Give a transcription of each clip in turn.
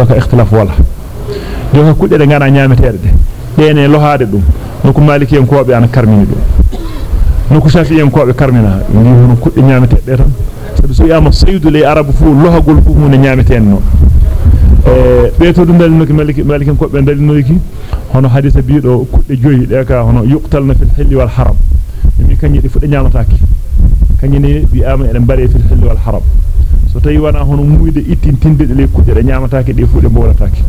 doka ikhtilaf wala jonka kudde de ngana nyaametede de dene lohaade dum noko maliki en koobe ana karmini dum noko shafi en koobe karmina ni hono kudde nyaametede tan sabi so yama sayyidu li arabu fu lohagol fu hunde nyaametede no e beeto dum dal noki maliki maliki en koobe dal noki hono hadisa biido kudde joyi de ka hono yuqtalna fil hilli wal haram mi kanyi di fudde nyaamataaki kanyi ne bi ama eden bare fil hilli wal haram so tawi wana hono muyde ittintinde de le kudde de nyaamataaki de fu de mbowlataaki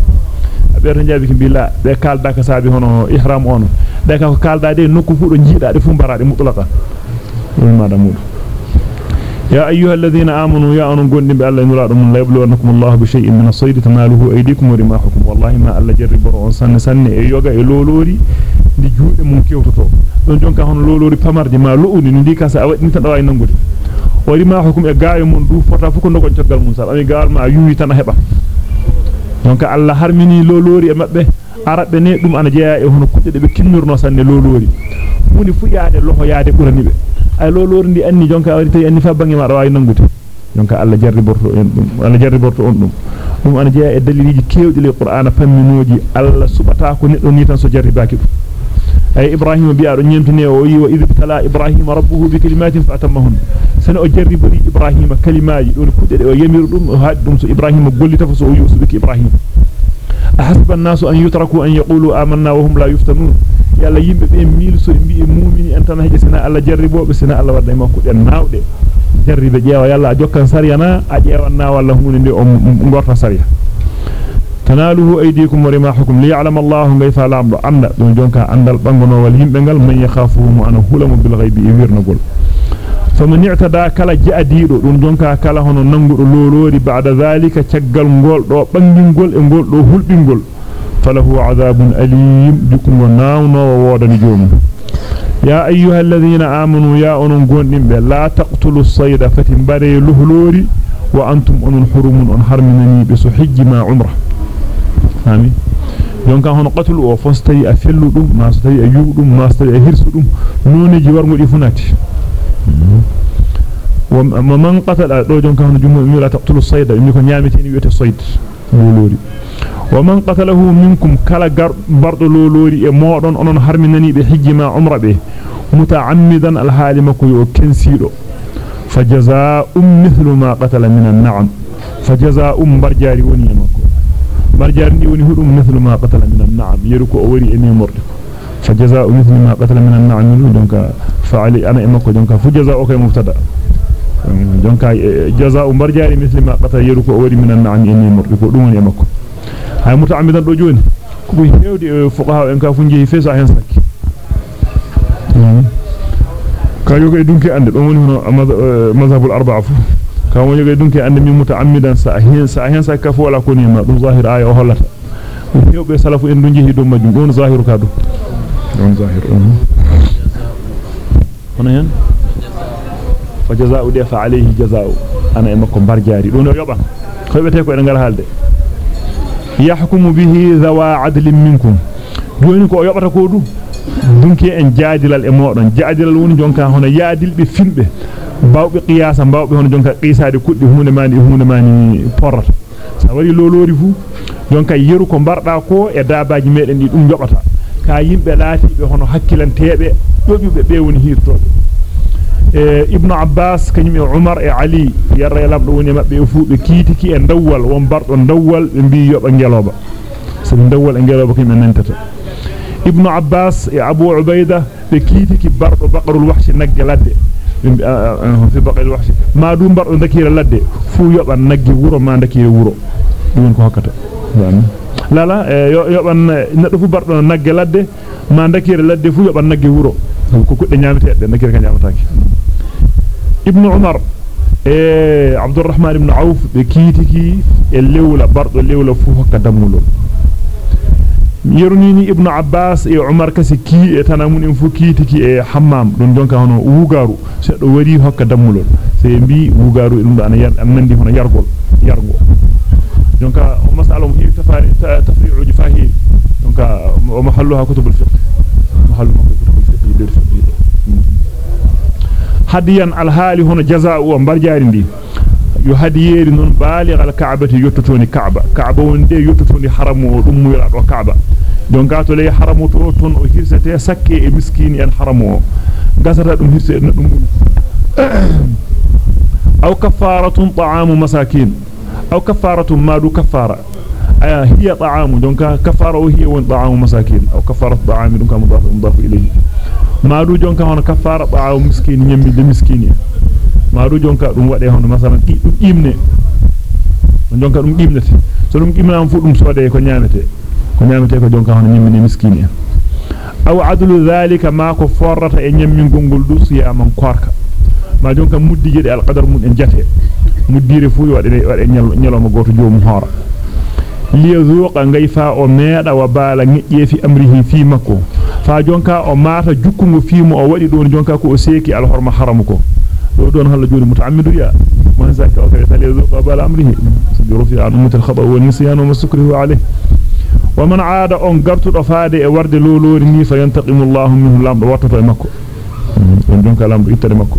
beeto jaabi ki billa be kalda ka saabi hono ihram on de ka kalda de nokku fu jiida de fu barade mutlaqa dum madamu يا أيها الذين آمنوا يا أنون قندم بألا نراد من لا يبلونكم الله بشيء من الصيد تناله أيديكم ورماحكم والله ما ألا جرب رؤون سن سن يوغا لولوري دي جود من كيوتو دون جونكا pamardi ma luudi ndi ka sa awadi tan dawa nangude o rimahukum e gaayo mon du fota fu ko ndogon ciogal mun sal ami gaal ma yuwi tan heba donc Allah harmini lolori e mabbe arabe ne dum ana jeya e hono kudde be kinnurno sanne lolori muni fu yaade loho yaade burani be ay lolori ndi anni jonka wari tay anni fa bangi ma wawi nangude jonka Allah jarri borto en dum Allah jarri borto on dum dum ana jeya e daliliji kewdi le qur'ana famminoji Allah subata ko neddo ni tan so jarri baki dum kalimatin fa atammahun sana o jarri bari ibrahim kalimaji do kudde de o yamiru dum haadi dum so ibrahim gollita fa so o yusu bi ibrahim ahasiba an-nasu an yutraku an yaqulu amanna wa hum la yuftanun yalla yimbe be mil so bi mu'mini en tan hede sana alla jarribobe sana alla wadda ma kudden nawde jarribe jeewa yalla jokkan sariyana a jeewanna walla hunde sariya تناله أيديكم ورماحكم ليعلم الله كيف لعمله أن دون جونكا أن البنغنو والهم بنغل من يخافه معنا هلم بالغيب إذير نقول فمن اعتدى كلا جأديرو دون جونكا كلا هنا ننقر لولوري بعد ذلك تقل مغول رو بنغن قول انغول رو هل بنغول فله عذاب أليم جكم وناونا وواد نجوم يا أيها الذين آمنوا يا أنون قولن لا تقتلوا الصيد فتنبري لولوري وأنتم أنون حرم أنحرمني بسحج ما عمره amin jonka hono qatlu o fostay a fellu dum ma so tawi a yuudum ma so a hirsu dum noneji warngodi funati wa man qatala do jonka hono jummo mi la taqtulu sayda mi ko nyamiteni wiete sayd lolori wa man qatalahu minkum kala bardo lolori e modon onon harminani be hijjima umra be mutaammidan al yo kensido fajazaa'um mithlu ma qatala min an-na'am fajazaa'um barjari woni woni hudum mithlu ma qatala min an-na'am yeru ko o wari e memorde fa jazaa'u mithlu ma qatala min an-na'am donc fa'ali ana imako donc fu jazaa'u kay mubtada donc jazaa'u marjari mithlu ma qatala yeru ko o wari min an-na'am e memorde ko dum woni e makko hay mutaammidan do joni ko bu hewdi fuqaha en ka fu jehi fesa e kan woni dunki ande mutaammidan sa kafu wala koni ma dum zahir aya o hollata hewbe salafu en dun jehi do majum don zahiru ka do don zahir hono hen fa jazaa'u de fa alayhi jazaa'u ana e makko barjaari don o yoba ko bete ko en ngal halde yahkumu bihi zawa adlin minkum joni ko yobata ko du dunki en jaadilal e modon jaadilal woni jonka hono yaadilbe filbe bawbe qiyasa bawbe hono jonka qisaade kuddi hunde mani hunde mani porrata sa wari lolori fu jonka yeru ko barda ko e daabaaji meden di dum jobata ka yimbe laatibe hono hakkilanteebe dobibe be woni hirtobe e ibnu abbas kanyum e umar e ali yarra lamdo woni mabbe e fuube kiitiki e dawwal won bardo dawwal be mbi yoba ngeloba sabi dawwal e ngeloba kanyum nantata ibnu abbas e abu ubayda be kiitiki bardo baqarul wahshi nagge ladde fi baqal wahshi ma dum bardo dakira ladde fu yoban naggi wuro ma dakira wuro dum ko hokkata lala yoban neddo fu bardo nagge ladde ma dakira ladde fu yoban naggi wuro ko kudde nyaamete dakira ka nyaamataaki ibnu umar e abdurrahman ibn auf be kiitiki e lewla bardo lewla fu hokka dammulo yerunini ibnu abbas e umar kasi ki e tanamun en fu kiitiki e hammam don jonka hono wugaru se do wari hokka dammulol se mbi wugaru dum do ana nandi hono yargol yargo jonka o masalo mo heewi tafari tafri'u jifahir jonka o mahalluha kutubul fiqh mahallu ma kutubul fiqh del fiqh hadiyan al hali hono jazaa'u o barjaari ndi yo hadiyeri non baligh al ka'bati yottotoni ka'ba ka'ba wonde yottotoni haramu dum muyra do ka'ba jonka to ley haramu to ton o hirsete sakke e miskini en haramu gasata dum hirse en dum aw kafaratun ta'amu masakin aw kafaratun madu kafara aya hiya ta'amu jonka kafara o hiya won ta'amu masakin aw kafaratu ta'ami dum ka mudaf mudaf ilayhi madu jonka hono kafara ta'amu miskini nyambi de miskini madu jonka dum wade hono masalan dum imne jonka dum imnete so dum imnam fu dum sode ko nyamete ko nyamete ko jonka hono nyimmini miskini aw adlu dhalika ma ko forrata e nyammingol gol du siyaman korka ma jonka muddije de alqadar mun en jate muddire fu wade wade nyaloma goto joomum hora liyazuqa ngayfa o meeda wa bala ngejje fi amrihi fi makko fa jonka o mata jukkungo fi mo o wadi don jonka ko o seki al horma haramu ko do don halla joni mutaammidu ya man zaka o kay liyazuqa bala amrihi rufi an ummat al khata wa nisyan wa masukrihu alayhi wa man aada on gartudo faade e warde lolori ni fa yantaqimu allah minhu lamdo wattato e makko on jonka lamdo ittade makko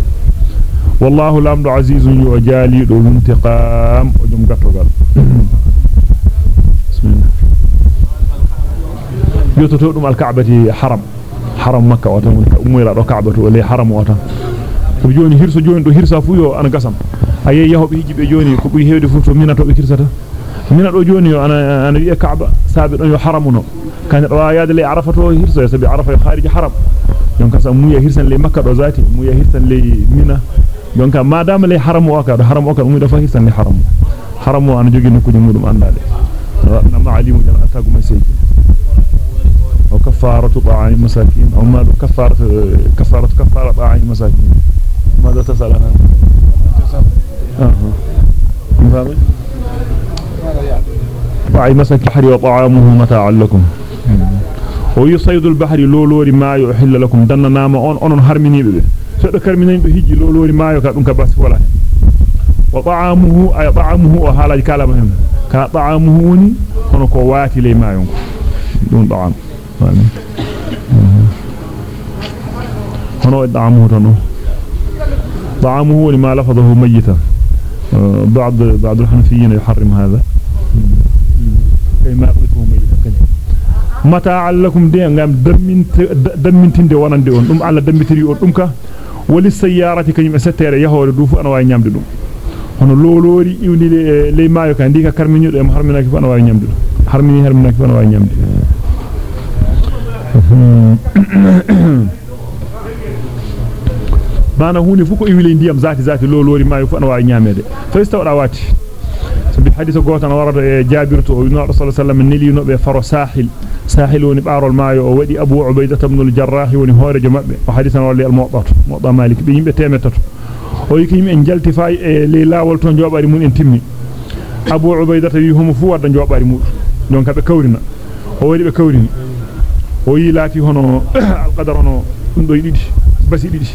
wallahu lamdo azizun yujali do intiqam o jom gattogal o tan to joni hirso joni do hirsa fu yo ana gasam ayi yahobe hijibe joni ko buri hewde fu to minato be hirsata mina do joni yo ana ana wi'a ka'ba sabi don yo haramuno kan do yaade le arafato hirso sabi arafa kharij haram donc sa muya hirsan le makka do zati muya hirsan le mina donc madama le haram o ka do haram o ka ummi do fa hirsan le haram haram o ana jogi nokkuji mudum andade na ma'alimu jan atagu maseji أو كفارة طعام مساكين أو ما كفارة كفارة كفارة طعام مساكين ماذا تسأل عنها؟ أها. طعام مساكين البحر وطعامه متاعا لكم. ويصيد البحر لولوري ما يحل لكم. دنا نام أون أون هرمني به سيد كرمنين بهجي لولوري ما يكادون كباس ولا. وطعامه أي طعامه وحالاج كلامهم كطعامه وني هنكو واتي لي ما ينكو. دون طعام. هنا طعامه تنو طعامه لما لفظه ميتا. بعض بعض الحنفيين يحرم هذا. كما يقذفه ميتا. متاعا لكم دي ngam dammintinde wonande on dum alla dammitiri on dum ka wali sayyarati kanyum settere yahore du fu ana hono lolori iwni le maayo ka ndika karminyudo e harminaki fu ana way nyamde dum harmini harminaki fu ana way nyamde bana hunde fuko iwile ndiyam zati zati lolori maayo fu ana waawi nyaamede to istawda wati sabi hadith gotan warada e jabir to no rasul sallallahu alaihi wasallam be faro sahil sahil woni barol maayo o wadi abu ubaidah ibn al-jarrah woni horejo mabbe o hadithan wali al-muwatta muwatta malik be yimbe temetato o yiki yimbe en jalti fay e le lawol to jobari mun en timmi abu ubaidah wi homo fu wadda jobari mudum donc be kawrina o wadi be kawrini o yi laati hono alqadar hono dum do didi basi didi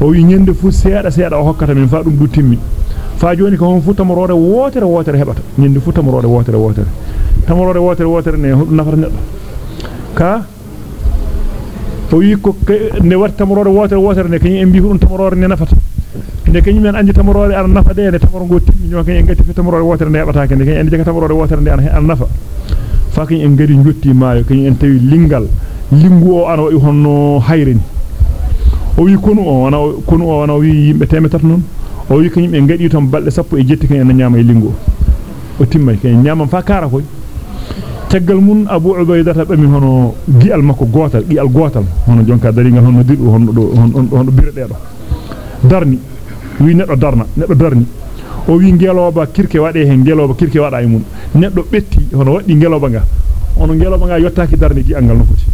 o wi nyende fu seeda seeda o hokkata min fa dum du timmi fa joni ko hon fu tamorore wotere wotere hebata nyende fu tamorore wotere wotere tamorore wotere wotere ne hudum nafata neddo ka o wi ko ne wat tamorore wotere wotere ne kany en bi hudum tamorore ne nafata ne kany men andi tamorore ar nafa de ne tamoro go timmi nyo kany en gatti fi tamorore wotere ne hebata kany en jaga tamorore wotere ne an nafa fa kany en gari jotti maayo kany en tawi lingal lingu o an wa'i honno hayreni o wi konu o wana konu o wana wi yimbe temetata non o wi kanyum en gadi ton balde sappo e jetti kan en nyaama e lingu o timmay kan nyaama fa kara koy taggal mun abu ubaydata bami hono gi'al makko gotal gi'al gotal hono jonka daringal hono didu hono do hono birde do darni wi neddo darna neddo darni o wi ngeloba kirke wade hen ngeloba kirke wada e mun neddo betti hono waddi ngeloba nga ono ngeloba nga yottaaki darni gi'al ngal no foti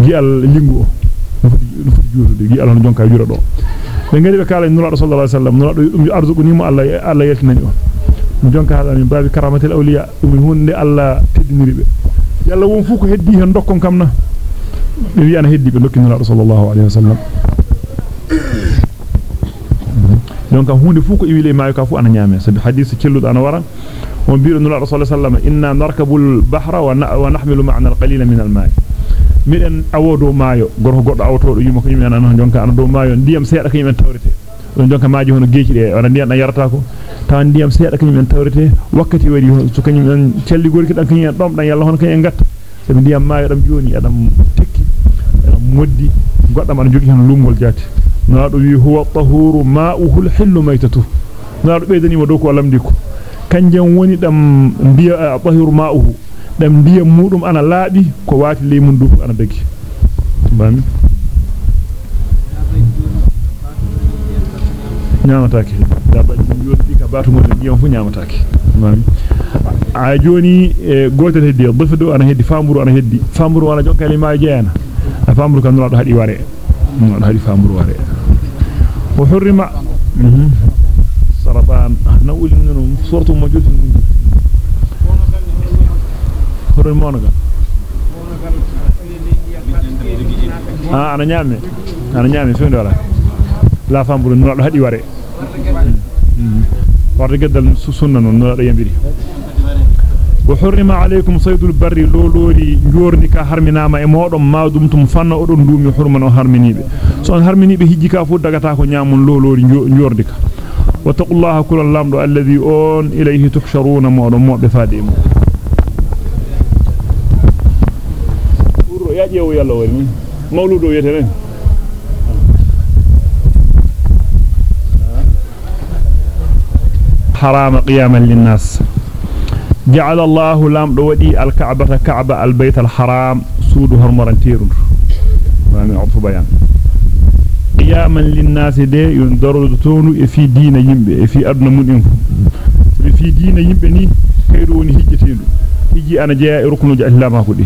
gi'al lingu o no foti juutude gi'al hono jonka jura do be ngari be kala nula sallallahu alaihi wasallam nula dum arzuquni mu Allah Allah yeltinani on jonka hada min babi karamatil awliya dum hunde Allah teddiniri be yalla won fu ko heddi hen dokkon kamna be wi ana heddi be dokki nula sallallahu alaihi wasallam donc hunde fu ko iwile maayo ka fu ana nyame sabi hadith celludo ana wara on biiro nula sallallahu alaihi wasallam inna narkabul bahra wa nahmilu ma'ana al-qalila min al-ma'i miden awodo maayo gorko goddo awtodo yimo ko yimena non jonka ana do maayo ndiyam seeda ko yimen tawrete don jonka maaji hono geeci de wana ndiyam dan yarata ko tawan ndiyam seeda kanyum en tawrete wakkati wari so kanyum en celli gorki dan kanyum dom dan yalla hono kanyum gatta sabi ndiyam maayo dam joni adam tekki moddi goddam an jogi hen lumgol jati maytatuhu naado beydani mo do ko lamdi ko kanjam woni dam ndiya tahuru ma'uhu dam ndiyam mudum ana laabi ko waati ley mun du ana dagi bami nyamatake dabba dum yodi ka batu mo ndiyam fu nyamatake bami a joni e gotel heddi dofdo ana heddi famuru ana heddi famuru ana jokkali ma jeena a famuru kan do hadi ware no hadi famuru ware وحرم. سربان نقول منه صورته موجودة. حرم مونغا ها آه، أنا نيامي أنا نيامي فين دولا لا فهم بلو نرى هدي واري ورد قدل سنن نرى يمبيري وحرم عليكم صيد البر لولوري جورنيكا هرمنا ما امودم ما دمتم فان اودون دومي حرمنو هرمنيبي سون هرمنيبي هيجيكا فو دغاتا كو نيامون لولوري جورديكا وتق الله كل اللامد الذي أون إليه تحشرون مولم مبفاديم يا جيو يلا ويرم مولودو يتهن حرام قياما للناس. جعل الله لام دودي الكعبة كعبة البيت الحرام سود هرمرانتير يعني عطف بيان. قياما للناس دي يندرد تونو في دين يمبه في ادنا مودين في دين يمبه ني كيروني هجتيندو hiji ana jeya e ruknuji islama ko di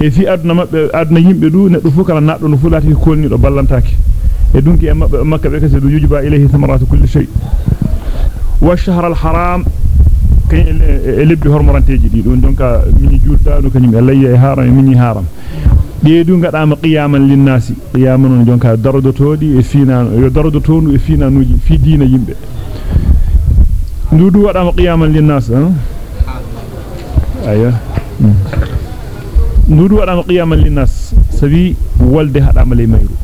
e fi aduna mabbe aduna yimbe du neddo fu kala naddo no fulati ko kolni do ballantake e dunki e mabbe makka be du haram kay lebbi hormoranteji di don donka mini juurdaano kanyum e layya e haram e mini haram deedu ngadama qiyaman linnasi qiyaman on donka darodotodi e fina yo darodotonu e fina nuji fi diina yimbe ndudu wadama qiyaman linnas aya ndudu wadama qiyaman linnas sabi walde hadama lay mayru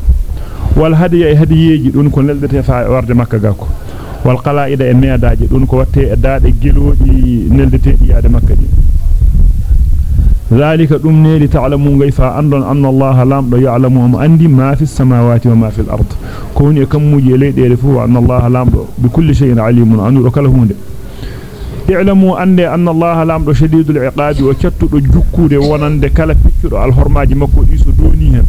wal hadiya e hadiyeji don ko neldete fa warde makka gako والقلائد امي اداجي دون كو واتي اداده جيلودي نلدتي ادي مكه ذلك دوم نيلي تعلمون غيفا اندون ان الله لام دو يعلمهم عندي ما في السماوات وما في الأرض كون كم موجي لي ديري فو ان الله لام دو بكل شيء عليم ان دو كل هوند اعلموا ان ان الله لام دو شديد العقاب وشتو دو جوكوده وناند كلا بيتو الحرماجي مكو يسو دوني هن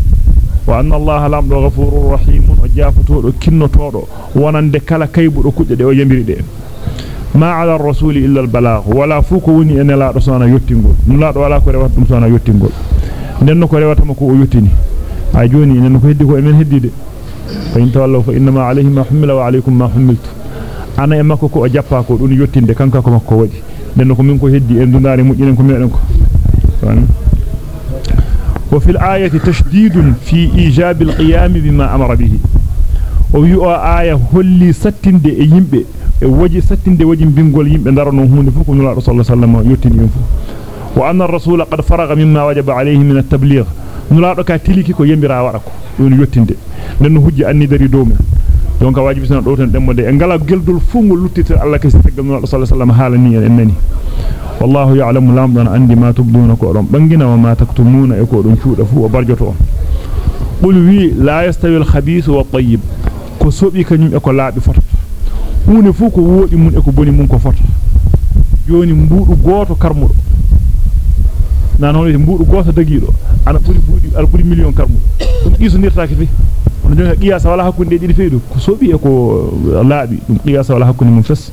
وان الله لام دو غفور رحيم jaafotodo kinnotodo wonande kala kaybudo kudde de o yambiri de ma ala ar-rasul illa al-balagh wala fuko woni en la do sona yottingol nula do wala ko rewata dum sona yottingol nenno ko rewata ko o yottini ay joni nenno ko heddi ko emen heddide fa in tawallaw fa inma alayhi ma humila wa alaykum ma humiltu ana e makko ko o jappa ko dun yottinde kanka ko makko wadi nenno ko min ko heddi en dundaare mujjinen ko meden ko وفي الآية تشديد في إيجاب القيام بما أمر به ويو آية هولي ستين دي يمبي وجي ستين دي وجي بنقول يمبي دارنو هون فوق نلا رسول الله صلى الله عليه وسلم يوتين ينفو وأن الرسول قد فرغ مما وجب عليه من التبليغ نلا دوكا تيليكي كو يمبرا ورako دون يوتين دي نن هجي أني داري دومي donc wajibi sana do tan demode e ngala geldol fungol luttite Allah kasi tegal no sallallahu alaihi wasallam halani en nani wallahu ya'lamu lamdan andi ma tubduna ko don bangina wa ma taktumuna e ko don cuuda fu o barjoto on qul wi la yastawi al khabith wa tayyib ko sobi kanyum e ko laabi fota hunde fu ko wodi mun e ko boni mun ko fota joni mbuudu goto karmudo nan hono mbuudu goto dagido ana buri budi al buri million karmudo dum isonirtaake fi on jonga qiyasa wala hakkunde didi feydu ko sobi e ko laabi dum qiyasa wala hakkunde mun fess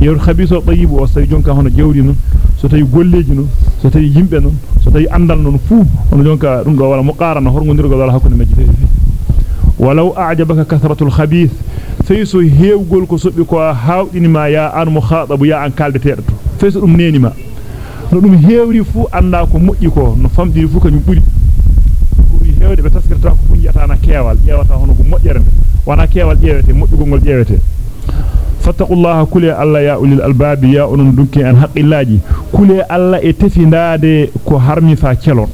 yew khabiso tayyib o say jonka hono jawdi non so tawi golleji non so tawi yimbe non so tawi andal non fu on jonka dum do wala muqarana horgondirgo wala hakkunde majji feewi ma ya an mukhatabu ya an kaldetedo to feyso dum neni ma no dum heewri fu anda ko moƴƴi ko no famdiri fu kanyum buri buri heewde be taskirta ko funjata na keewal ƴewata hono ko moƴƴere wana keewal ƴewete moƴƴugol ngol ƴewete fattaqullaha kule alla ya ulil albabi ya onon dunki an haqqillaji kule alla e tefindade ko harmi fa kelon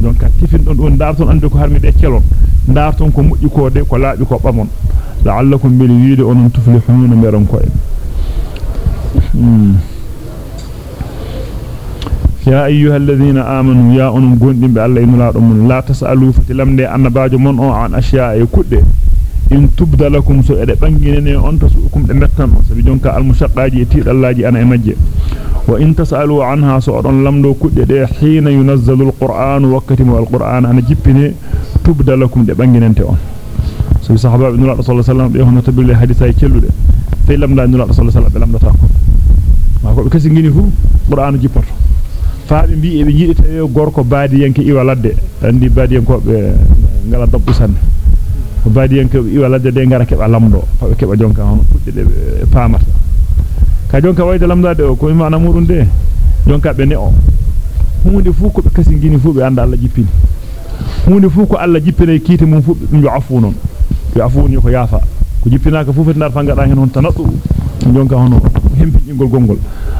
donc tifin don don darton ande ko harmi de kelon darton ko moƴƴi ko de ko laabi ko bamon la'allakum bil wiide onon tuflihuna meron ko يا أيها الذين آمنوا يا أنم قندم بالله إن لا أمن لا تسألوا فتلم دي أن باج من أو عن أشياء يكد إن تبد لكم سؤال بانجيني أن تسؤكم لمتن سبي جونك المشقاجي يتير الله جي أنا إمجي وإن تسألوا عنها سؤال لم دو كد حين ينزل القرآن وكتم القرآن أنا جبني بانجيني أنت أون سبي صحابة إن الله صلى الله عليه وسلم دي هنا تبلي حديثة يكلو دي في لم دا إن الله صلى الله عليه وسلم لم دا تاكم ما أقول كسي فو قرآن جبرتو faabe bi e be jidi tawi gorko baadiyanke iwa ladde andi baadiyanko be ngala dabbu sanne ko baadiyanke iwa ladde de ngara keba lamdo faabe keba jonka hono fudde de paamata ka jonka wayde lamdade o ko imana mudun de jonka be ne o hunde fu ko be kasi ngini fu be anda Allah jippini hunde fu ko Allah jippina kiite mum fu be yo afu non yo afu ni ko yafa ko jippinaka fu fet ndar fa ngada hen hon tanaddu jonka hono hempi ingol gongol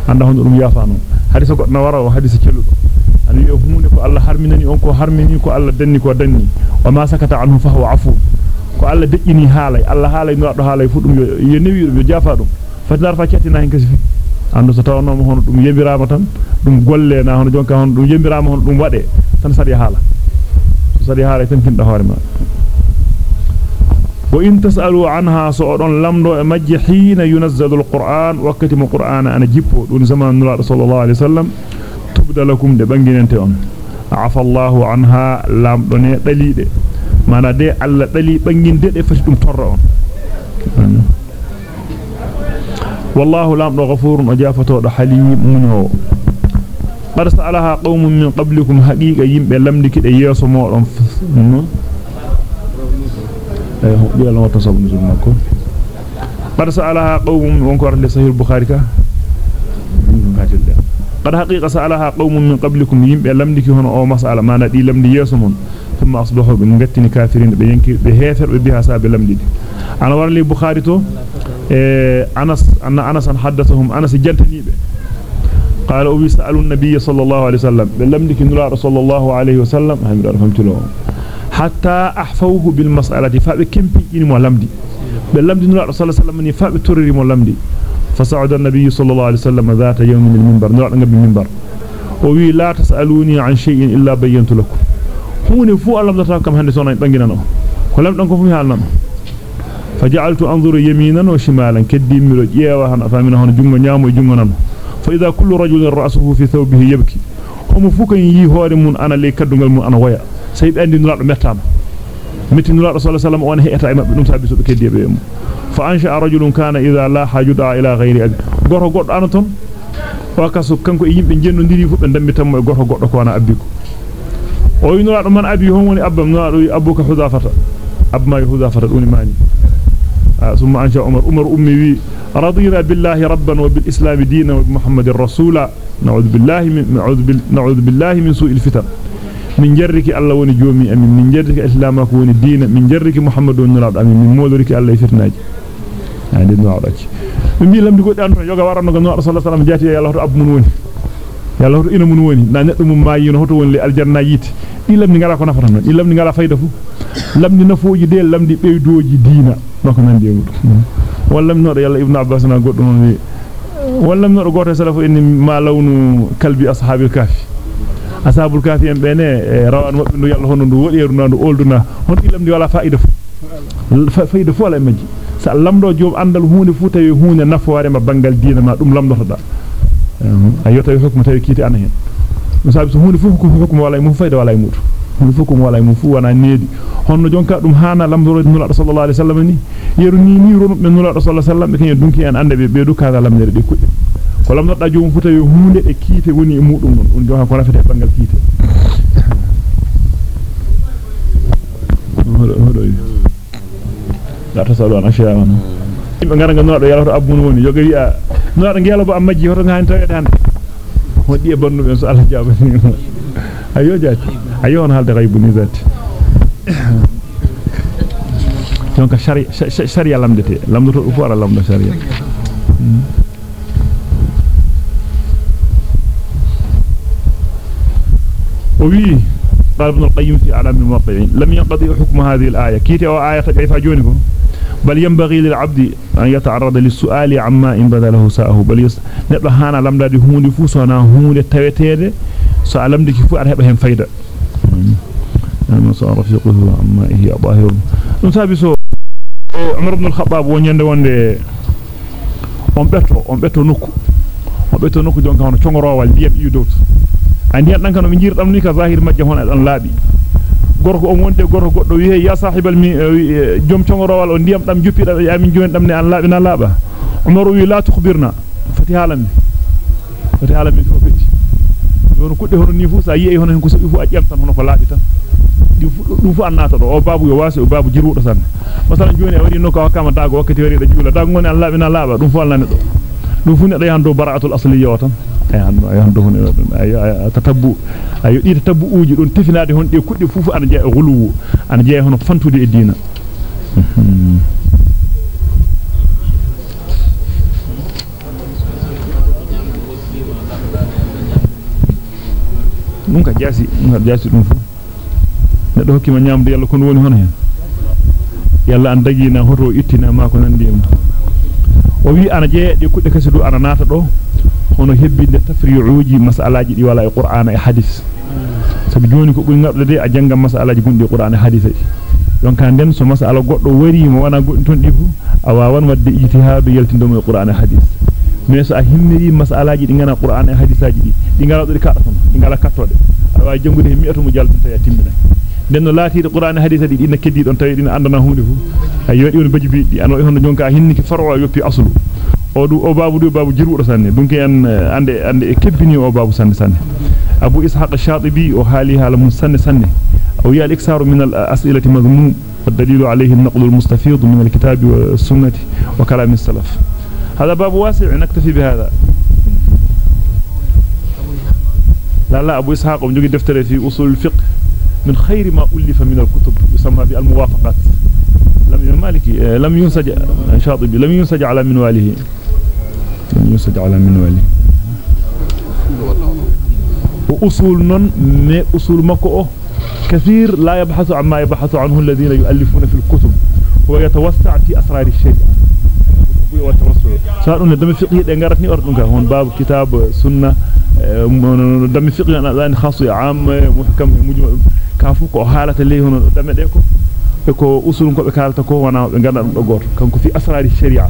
anda hono dum yafa non hadisa goddo wara o hadisa celludo an yo hunde ko Allah harminani on ko harmini ko Allah danni ko danni wa ma sakata anhu fa huwa afu ko Allah dejjini haalay Allah haalay no do haalay fu dum yo newi dum yo jafa dum fatar fa cettina hen kasi fi ando so tawno mo hono dum yembirama tan dum golle na hono jonka hono dum yembirama hono dum wade tan sadi haala sadi haala tan tinda hoore ma وإن تسألوا عنها سؤال لمدو مجي حين ينزل القرآن وكتم القرآن أنا جيبو دون زمان نلا صلى الله عليه وسلم تبدأ لكم دي بانجين أم عفى الله عنها لمدو ني دليل mana de alla dali bangin de fati dum torra on wallahu lam ghafurun ajafato do halim munyo min qablikum haqiqa yimbe lamdiki de yeso modon دي الله تصاب نزول مكو قد سألها قوم وانكو أرد صحيح البخاري قد حقيقة سألها قوم من قبلكم يمبئ لمدك هنا أو مسألة ما ندي لمدي يسمون ثم أصبحوا بنغتني كافرين بينكي بهيفر بها ساب لمدي أنا ورلي بخاري تو أنس أن أنس حدثهم أنس جنتني به قال أبي سأل النبي صلى الله عليه وسلم بل لم نكن رسول الله عليه وسلم؟ هم رفهمت لهم حتى أحفوه بالمسألة فأكم في إن ملمدي بل لم نكن رسول الله صلى الله عليه وسلم فأتري ملمدي فصعد النبي صلى الله عليه وسلم ذات يوم من المنبر نرى أنه بالمنبر. وي لا تسألوني عن شيء إلا بينت لكم. هون فو ألم تتاكم هندسون أين تنجنا نو ولم تنكم فيها ألم. فجعلت أنظر يمينا وشمالا كدين ملوج يا وحنا فمن هون جمع نعم وجمع نعم فاذا كل رجل راسه في ثوبه يبكي هم فوكن يي هوري من أنا لي كدغال من أنا ويا sey be andi nulaado mettama metti nulaado sallallahu alaihi wasallam on heeta e mabbe dum sabi so be keddi be mo fa ansha rajulun kana idha la hajuda ila ghairi abi goto goddo ana ton o kaso kanko e yimbe jennodiri fu be dammi tammo e goto goddo ko na abbi ko o nulaado man abi آه، ثم أنشأ عمر. عمر أمي بي رضينا بالله ربا وبالإسلام دينا وبمحمد الرسول. نعوذ بالله من نعوذ بالله من سوء الفتن. من جرك الله ونجومي أمين. من جرك إسلامك ونجدين من جرك محمد ونرد أمين من مولرك الله يفتناج يعني دي نوعدك من بي لم تقول أنه يوغا وارا نوغا نوار صلى الله عليه وسلم جاتي الله رأب منوني يا الله رأب منوني نانت من ما ينهوتو ون لألجرنا يت إلا من كنا فرنا إلا من غلا لم نفوجي دي لم دي دينا. No ko nandi mudum walla mi nodo yalla ibnu abbas na goddo non wi walla mi nodo goto salafu inni ma lawnu kalbi ashabil kafi ashabul kafi en bene rawan mabbe ndu yalla hono ndu wodi na ndu olduna hon ilam di wala faida fu faida fu wala majji sa lamdo joom andal huunde fu tawi huunde nafoore ma bangal diina ma dum lamdotoda ayo tawi hukmu tawi kiti ana hen musabi so huunde fu hukmu wala mu faida wala mudu huunde fu hukmu wala mu fu wana needi honno jonka dum hana lamdo nula sallallahu alaihi wasallam ni yeru ni ni ronu be nula sallallahu alaihi wasallam be ken dunki en ande be be du kaga lamnere de kudde ko lamnoda joom fu tawi hunde e kiite woni e mudum non on jonka ko rafete bangal kiite la tasalu an ashiya wana be ngara ngano do yalato abun woni yoga wi'a no do ngelo bo am majji hoto ngani tawede hande wodi e bannu ben so Allah jabani ayo jati ayo on halde gaybu ni zati donc sharia sharia lamdete lamdoto fu ara lamdo sharia وي قال ابن القيم في أعلام الموقعين لم ينقضي حكم هذه الآية كيت أو آية كيف جونكم بل ينبغي للعبد أن يتعرض للسؤال عما إن بذله ساءه بل يس نبلا هانا لمدا دي هوندي فو سونا هوندي so alamdi ki fu ar heba hen fayda أنا صار رفيقه عما هي ظاهر نسابي سو عمر بن الخطاب ونينده وonde on betto on betto nokku on betto nokku jonka hono congorowal ndiyam iwdowto andi en dan kan mi jirdam ni ka zahir majja hon dan laabi gorko on wonde gorko goddo wi ya sahibal mi jom congorowal on ndiyam dam juppida ya min joni dam ne an laabi na laaba umaru wi la tukhbirna fati halami fati halami fo beti don kudde hono ni fu sa yi hono hen ko sabi fu ajjam tan hono ko laabi tan dum fu annata do o babu yo wasi o babu jirudo tan masalan joni wari no ko hakama dago wakkati wari da juula dago ngoni Allah bina laaba dum fu Allah ne do dum fu ne da yando bara'atul asliya tan ay tatabbu ay di tatabbu uji don tefinaade hon de kudde fu fu ana jey guluwu ana jey hono fantude e diina dum ka jasi dum ka jasi dum fu neddo hokkima nyamde yalla ko woni hono hen yalla an dagina hoto ittina ma ko nandi em o wi ana jeedi kudde kasi du ana nata do hono hebbinde tafri'uji mas'alaji di wala e qur'ana e hadith sabi joni ko buri ngaddo de a jangam mas'alaji gundi qur'ana e hadith donc den so mas'ala goddo wari mo wana goddi ton di fu a wawan wadde ijtihadu yaltindo mo qur'ana e hadith mais so a himmiri mas'alaji di ngana qur'ana e hadithaji di di ngala do di kada ton di ngala kattode a wa jangude he mi'atu mo jaltinta ya timmina denno laatiide qur'an hadith di dina keddi don tawi dina andana hunde fu ay wadi on baji biidi an hono jonka hinniki farwa yoppi aslu o du o babu du babu jirudo sanne donc en ande ande kebbini o babu sanne sanne abu ishaq ash-shatibi o hali hala mun sanne sanne أو يا الاكثار من الاسئله مذموم والدليل عليه النقد المستفيض من الكتاب والسنة وكلام السلف هذا باب واسع نكتفي بهذا لا لا ابو اسحاق ومجي دفتر في اصول الفقه من خير ما ألف من الكتب يسمى بالموافقات لم مالكي لم ينسج شاطبي لم ينسج على منواله. لم ينسج على منواله. وأصول ما أصول مكو كثير لا يبحث عما يبحث عنه الذين يؤلفون في الكتب هو يتوسع في أسرار الشريعة. دم هون باب كتاب سنة دم فقه أنا خاص عام محكم مجمل ko usul ko be kalata ko wana be ganda do goto kanko fi asrari sharia.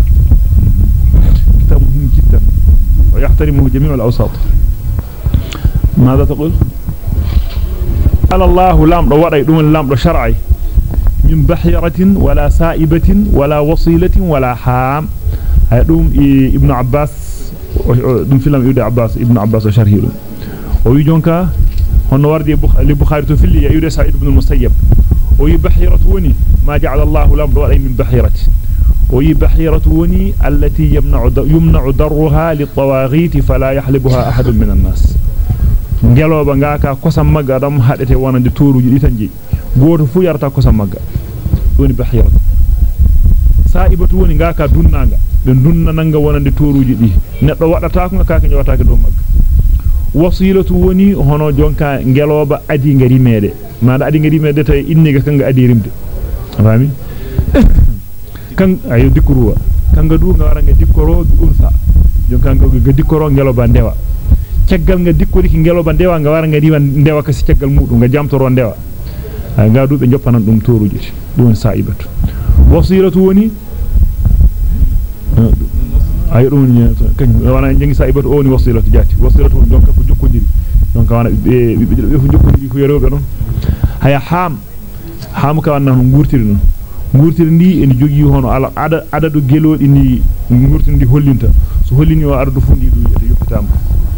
Kitab muhim jiddan wa yahtarimu jami' al-awsat ماذا تقول على الله لام دو وداي دوم لام دو شرعي من بحيرة ولا سائبة ولا وصيلة ولا حام دوم ابن عباس دوم فيلم ابن عباس ابن عباس شرحي وي جونكا sa'id ibn al-musayyab o yi bahiratu woni ma ja'ala Allah lam do ay min bahirati o yi bahiratu woni allati yamna'u yumna'u darruha lit-tawaghit fala yahlibuha ahad min an-nas ngeloba ngaka kosam magga dam hadete wonande toruji di tan jeyi goto fu yarta kosam magga woni bahiratu sa'ibatu woni ngaka dunnanga. Be dunna nanga wonande toruji di neddo wadata ko ngaka nyawata do magga. Wasilatu woni hono jonka ngeloba adi ngari mede maada adi ngari mede tay inniga kanga adi rimde. Fami? Kan ayo dikruwa kanga du nga wara nga dikkoro bi unsa. Jonka nga ga dikkoro ngeloba ndewa. Ceggal nga dikkori ki ngeloba ndewa nga wara nga diwan ndewa kasi ceggal mudu nga jamtoro ndewa. Nga du be joppanan dum toruji dum saibatu wasilatu woni ay dum ni kan wana jangi saibatu o ni wasilatu jati wasilatu donc ko jokkodiri donc wana be be fu jokkodiri fu yorobe non haya ham ham ka wana ngurtiri non ngurtiri ndi en jogi hono ala ada adadu gelodi ni ngurtiri ndi hollinta so hollini o ardu fu ndi du yete yoppitama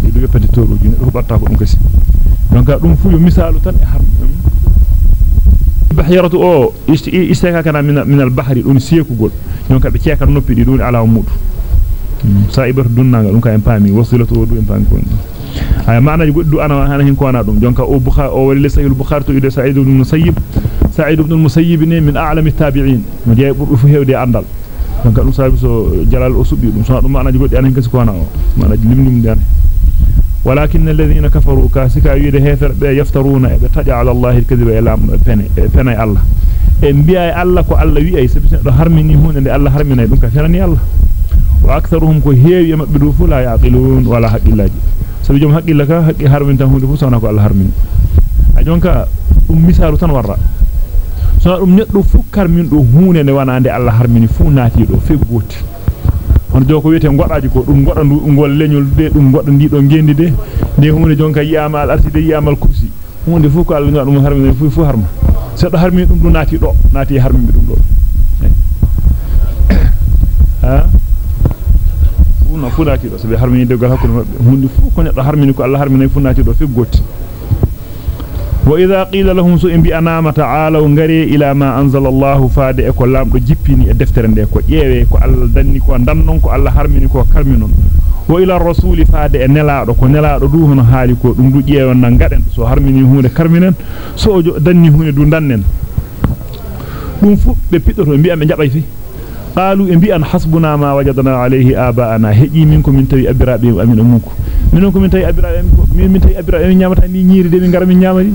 ndi du yoppete toruji do batta ko dum kasi donc dum fu yo misalu tan e har bahiratu o isteka kana min min al bahri dun sekugol donc be cieka noppi di dun ala mudu saibatu dunnanga dum ka en paami wasilatu du en paami ko ay maanaji goddu ana hana hin ko ana dum jonka o bukhari o wali sahih al-bukhari to ide sa'id ibn musayyib sa'id ibn musayyib ne min a'lam at-tabi'in mo jey burdu fu hewde andal jonka dum sabi so jalal o subbi dum so dum maanaji goddi ana hin kasi ko ana o maanaji limlim dane ولكن الذين كفروا كاسكا يد هيفر be yaftaruna be taja ala Allah al-kadhiba ila fene fene Allah e biya Allah ko Allah wi ay sabi do harmini hunde de wa aktharuhum ko heewi mabbe du fu la yaqilun wala haqillaji sabi jom haqqilla ka haqqi harminta hunde fu sona ko Allah harmini a jonka dum misalu tan warra so dum neddo fu karmin do hunde ne wana ande Allah harmini fu naati do fe goti on do ko wiete godaji ko dum goda ngol lenyol de dum goda ndi do gendi de de hunde jonka yiyama al arti de yiyama al kursi hunde fu ko Allah ngam harmini fu fu harma seddo harmi dum du naati do naati harmi dum do ha una fu naati do sabi harmi de gal hakku hunde fu ko neddo harmini ko Allah harmini fu naati do fe gotti وإذا قيل لهم سوء بأنام تعالوا غري إلى ما أنزل الله فاد إكو لامدو جيبيني دفترن دي كو ييوي كو الله داني كو دانون كو الله harmini ko kalminon وإلى الرسول فاد نلاado ko nelaado du hono haali ko dum du jeewon na gaden so harmini hunde karminen so danni hunde du dannen dum fu be piddoto mbi am be jabay fi qalu e mbi an hasbuna ma wajadna alayhi aba'ana heji minkum min tawi abirabe amin amunku minon ko min tawi abirabe min min tawi abirabe nyamata ni nyiri de min ngara min nyamari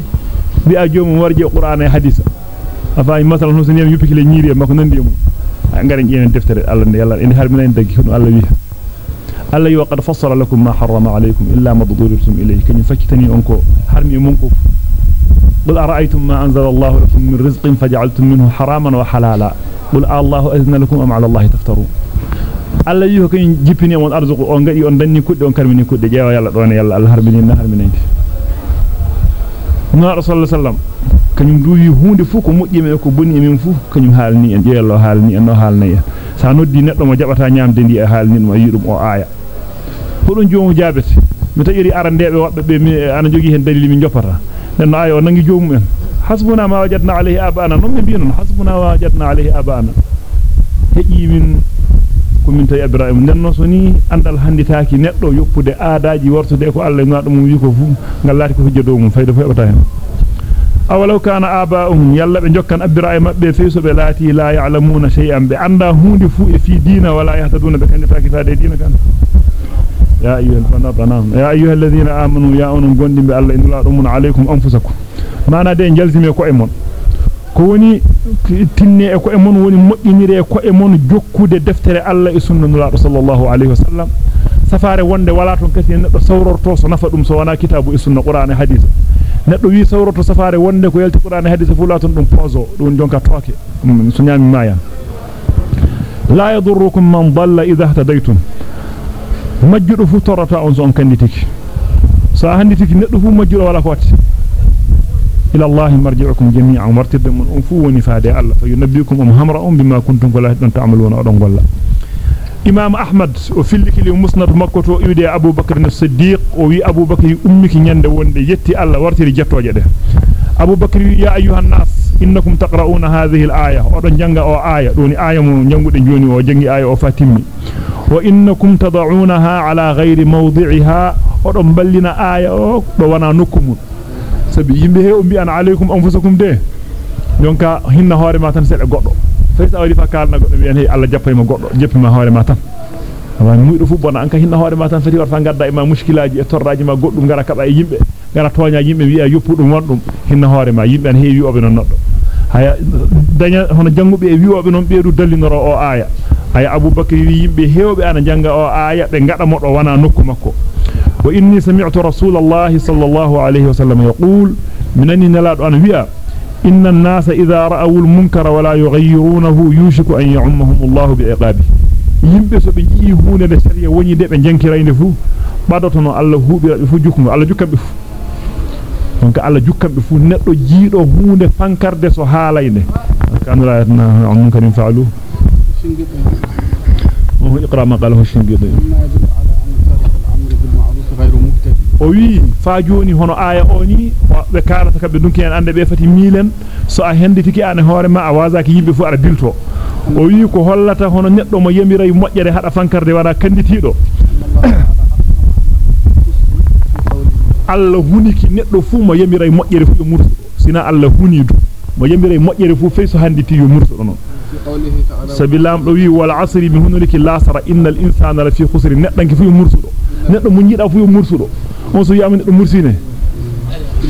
bi a jomum warje qur'ana e hadisa afa masalan no suniyam yuppiki le nyiri makko nandi mu ngaren jenen deftere Allah ne yalla en harmina en dagi hono Allah wi Allah yi waqad fassara lakum ma harrama alaykum illa ma قل أرأيتم ما أنزل الله لكم من رزق فجعلتم منه حراما وحلالا قل الله أذن لكم أم على الله تفترون Allah yi ko jippini on arzuqu on gadi on danni kudde on karmini kudde jeewa yalla don yalla Allah harbini na harbini no rasulullah sallam kanyum duwi hunde fu ko mojjime ko boni min fu kanyum halni en jeelo halni en no halni en sa noddi neddo mo jabata nyaamde ndi e halni mo yidum o aya hodon joomu jaabete mi tajiri arandeebe wabbe be mi ana jogi hen dalili min joppata alayhi abana non be binon hasbuna wa wajadna alayhi abana heji min ko min tay ibrahim nenno so ni andal handitaaki neddo yoppude aadaaji wortude ko Allah ngado mum wi ko fu ngallati ko hujja dow mum fayda fu hebata hen awalaw kana abaa'uhum yalla be jokkan ibrahim be feeso be laati la ya'lamuna shay'an be anda hunde fu e fi diina wala yahtaduna be kanditaaki faade diina kan gondimbe Allah inna ladumun alaykum anfusakum mana de jaltime ko e mon ko woni tinne e ko e mon woni moƴƴinire ko e mon jokkude deftere Allah e sunna nulaaɗo sallallahu alayhi wa sallam safare wonde wala ton kasi neddo sawrorto so nafa dum so wana kitabu e sunna qur'an e hadith neddo wi sawrorto safare wonde ko yalti qur'an e hadith fu laton dum pozo dum jonka toke so nyami maya la yadurrukum man dalla idha ihtadaytum majjudo fu torata on so on kanditiki so handitiki neddo fu majjudo wala ko watti إلى الله مرجعكم جميعا مرتد من أنفو ونفاد الله فينبيكم أم همرأ بما كنتم كلا تعملون أدن والله إمام أحمد وفلك لي مسند مكة يودي أبو بكر الصديق وي أبو بكر أمك نيند وند يتي الله ورتي جتو جده أبو بكر يا أيها الناس إنكم تقرؤون هذه الآية أردن جنغ أو آية دوني آية من جنغ دنجوني وجنغ آية وفاتمي وإنكم تضعونها على غير موضعها أردن بلنا آية ونا نكم سبي يمبه أمبي أن عليكم أنفسكم ده يونك هنا هاري ما تنسل قدو فريس أولي فاكالنا قدو بيان هي ألا جبه ما قدو جبه ما هاري ما تن أبان مويدو فبونا أنك هنا هاري ما تنفتي ورفان قدو إما مشكلة جي إطراج ما قدو مغارة كبا يمبه e gara e yimbe gara tonya yimbe wi'a yoppudum wondum hinna hoore ma yimbe an heewi obe non noddo haya daña hono jangube e wi'obe non beedu dallinoro o aya haya abubakar wi yimbe heewbe ana janga o aya be ngada mo do wana nokku makko وإني سمعت رسول الله صلى الله عليه وسلم يقول منني نلاد أنا بيا إن الناس إذا رأوا المنكر ولا يغيرونه يوشك أن يعمهم الله بعقابه yimbe so be ji hunde de sariya woni de be jankirayde fu badotono Allah huubi fu jukmu Allah jukkambe fu donc Allah jukkambe fu neddo jiido hunde fankarde so haalayde kanu la yatna on karim fa'alu اقرا ما قاله الشنقيطي o wi fa joni hono aya oni be karata kambe dunki en ande be fati milen so a henditiki an hoore ma a wazaki yimbe fu ara bilto o wi ko hollata hono neddo mo yamiray mojjere hada fankarde wara kanditido Allah huniki neddo fu mo yamiray mojjere fu yo mursudo sina Allah hunidu mo yamiray mojjere fu fey so handiti yo mursudo non sabilam do wi wal asri bi hunuliki lasara innal insana la fi khusr neddanki fu yo mursudo neddo mo jida fu yo mursudo on so yamane do mursine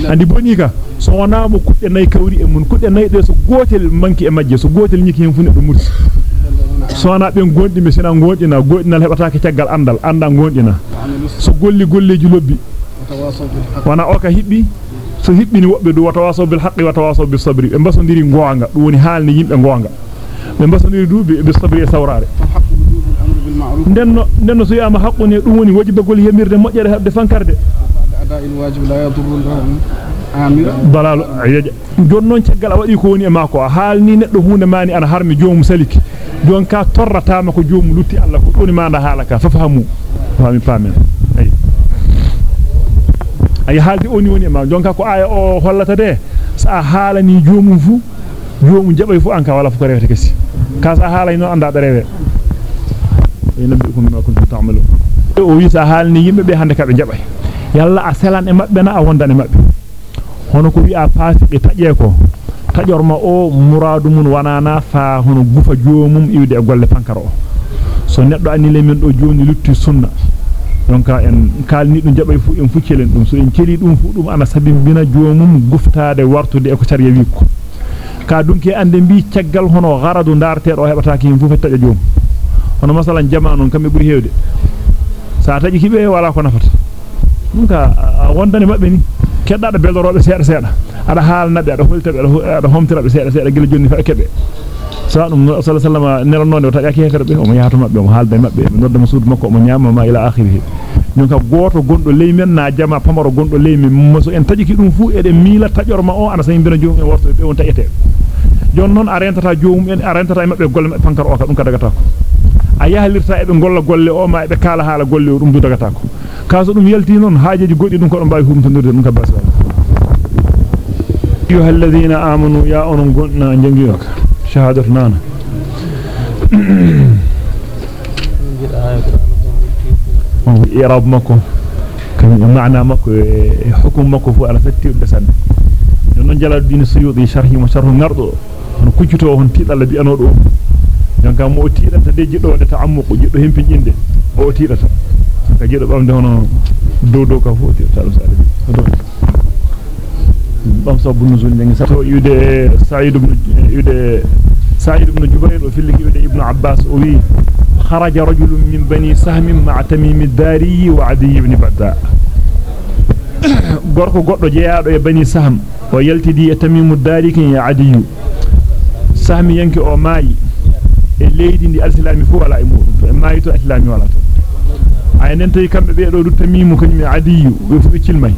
andi boni ka so wana mo kudde nay kawri e mun kudde nay de so gotel manki e majje so gotel nyiki hen fu ne do mursi so wana be gondi be sina gondina gondinal hebata ke tiagal andal anda gondina so golli golleji lobbi wana o ka hibbi so hibbini wobbe du wata waso bil haqqi wata waso bis sabri be basondiri gonga dum woni halni yimbe gonga be basondiri du be sabri e sawrare denno denno so yama haqquni dum woni wajibagol yamirde mojjere habde fankarde dalal ayaja jon non ceggal wadi ko woni e mako neddo hunde mani ana harmi joomu saliki jon ka torrata ma ko joomu lutti alla ko doni manda halaka fa fahamu fami pamen ay ay haldi oni woni e ma jon ka ko aya o hollata de sa halani joomu fu joomu jabay fu anka wala fu ko rewete kesi ka sa halay no anda rewe yinabbikum ma kuntum ta'malun o wi sa halni yimbe be hande ka be jabay yalla a selan e mabbe na a wondan e mabbe hono ko wi'a fasiki taje ko tajorma o muradu mun wanana fa hono gufa joomum iwde e golle pankaro so neddo anile men do joni lutti sunna donc en kalni dum jabay fu en fuccelen dum so en celi dum fu dum ana sabibina joomum guftade wartude e ko sariya wi ko ka dunki ande bi caggal hono garadu dartedo hebata ki fu fetta joom hono masalan jama non kambe buri hewde sa taji kibe wala ko nafata dunka wondane mabbe ni keddada beldorobe seeda seeda ada haalnabe ada holtabe ada homtirabe seeda seeda gila jonni fa kebe sa'dum sallallahu alaihi wasallam nelanonde ta yaki hekarbe o mo yaato mabbe o haalda mabbe nodda masuud makko mo nyaama ma ila akhirih dunka goto gondo leymen na jama pamaro gondo leymi muso en tajiki dum fu ede miila tajorma o ana sayimbina joom en worto be on tayete jon non arentata joomum en arentata mabbe golle mabbe pankar o ka dum ka dagata ko a yahlirta e be golla golle o ma e be kala hala golle o dum du dagata ko kaso dum yalti non haajeji goddi dum ko don baawi humtondirde dum ka basa ayyuha alladhina amanu ya onon gonna jangiyoka shahadatu nana irab makko kan maana makko hukum makko fu ala fatti besan non jalal din suyudi sharhi ma sharhu ngardo on kuccito on tidalla bi anodo donc mo tidata de jiddo de ta'ammuqu jiddo hempinjinde o tidata ka jiddo bamde hono dow dow ka fu tidata dum sale do bam sabu nuzul ngi sato yude sa'id ibn yude سعيد بن جبير وفي اللي يقول ابن عباس أوي. خرج رجل من بني سهم مع تميم الداري وعدي بن بعداء غرق غرق جاء بني سهم ويلتدي تميم الداري كن يا عدي. سهم ينكي أو ماي. الليد دي الأسلام فوق على إمور ماي تو أسلام ولا تو. عين أنت يكمل بيرو تميم كن يا عدي. وفي كل ماي.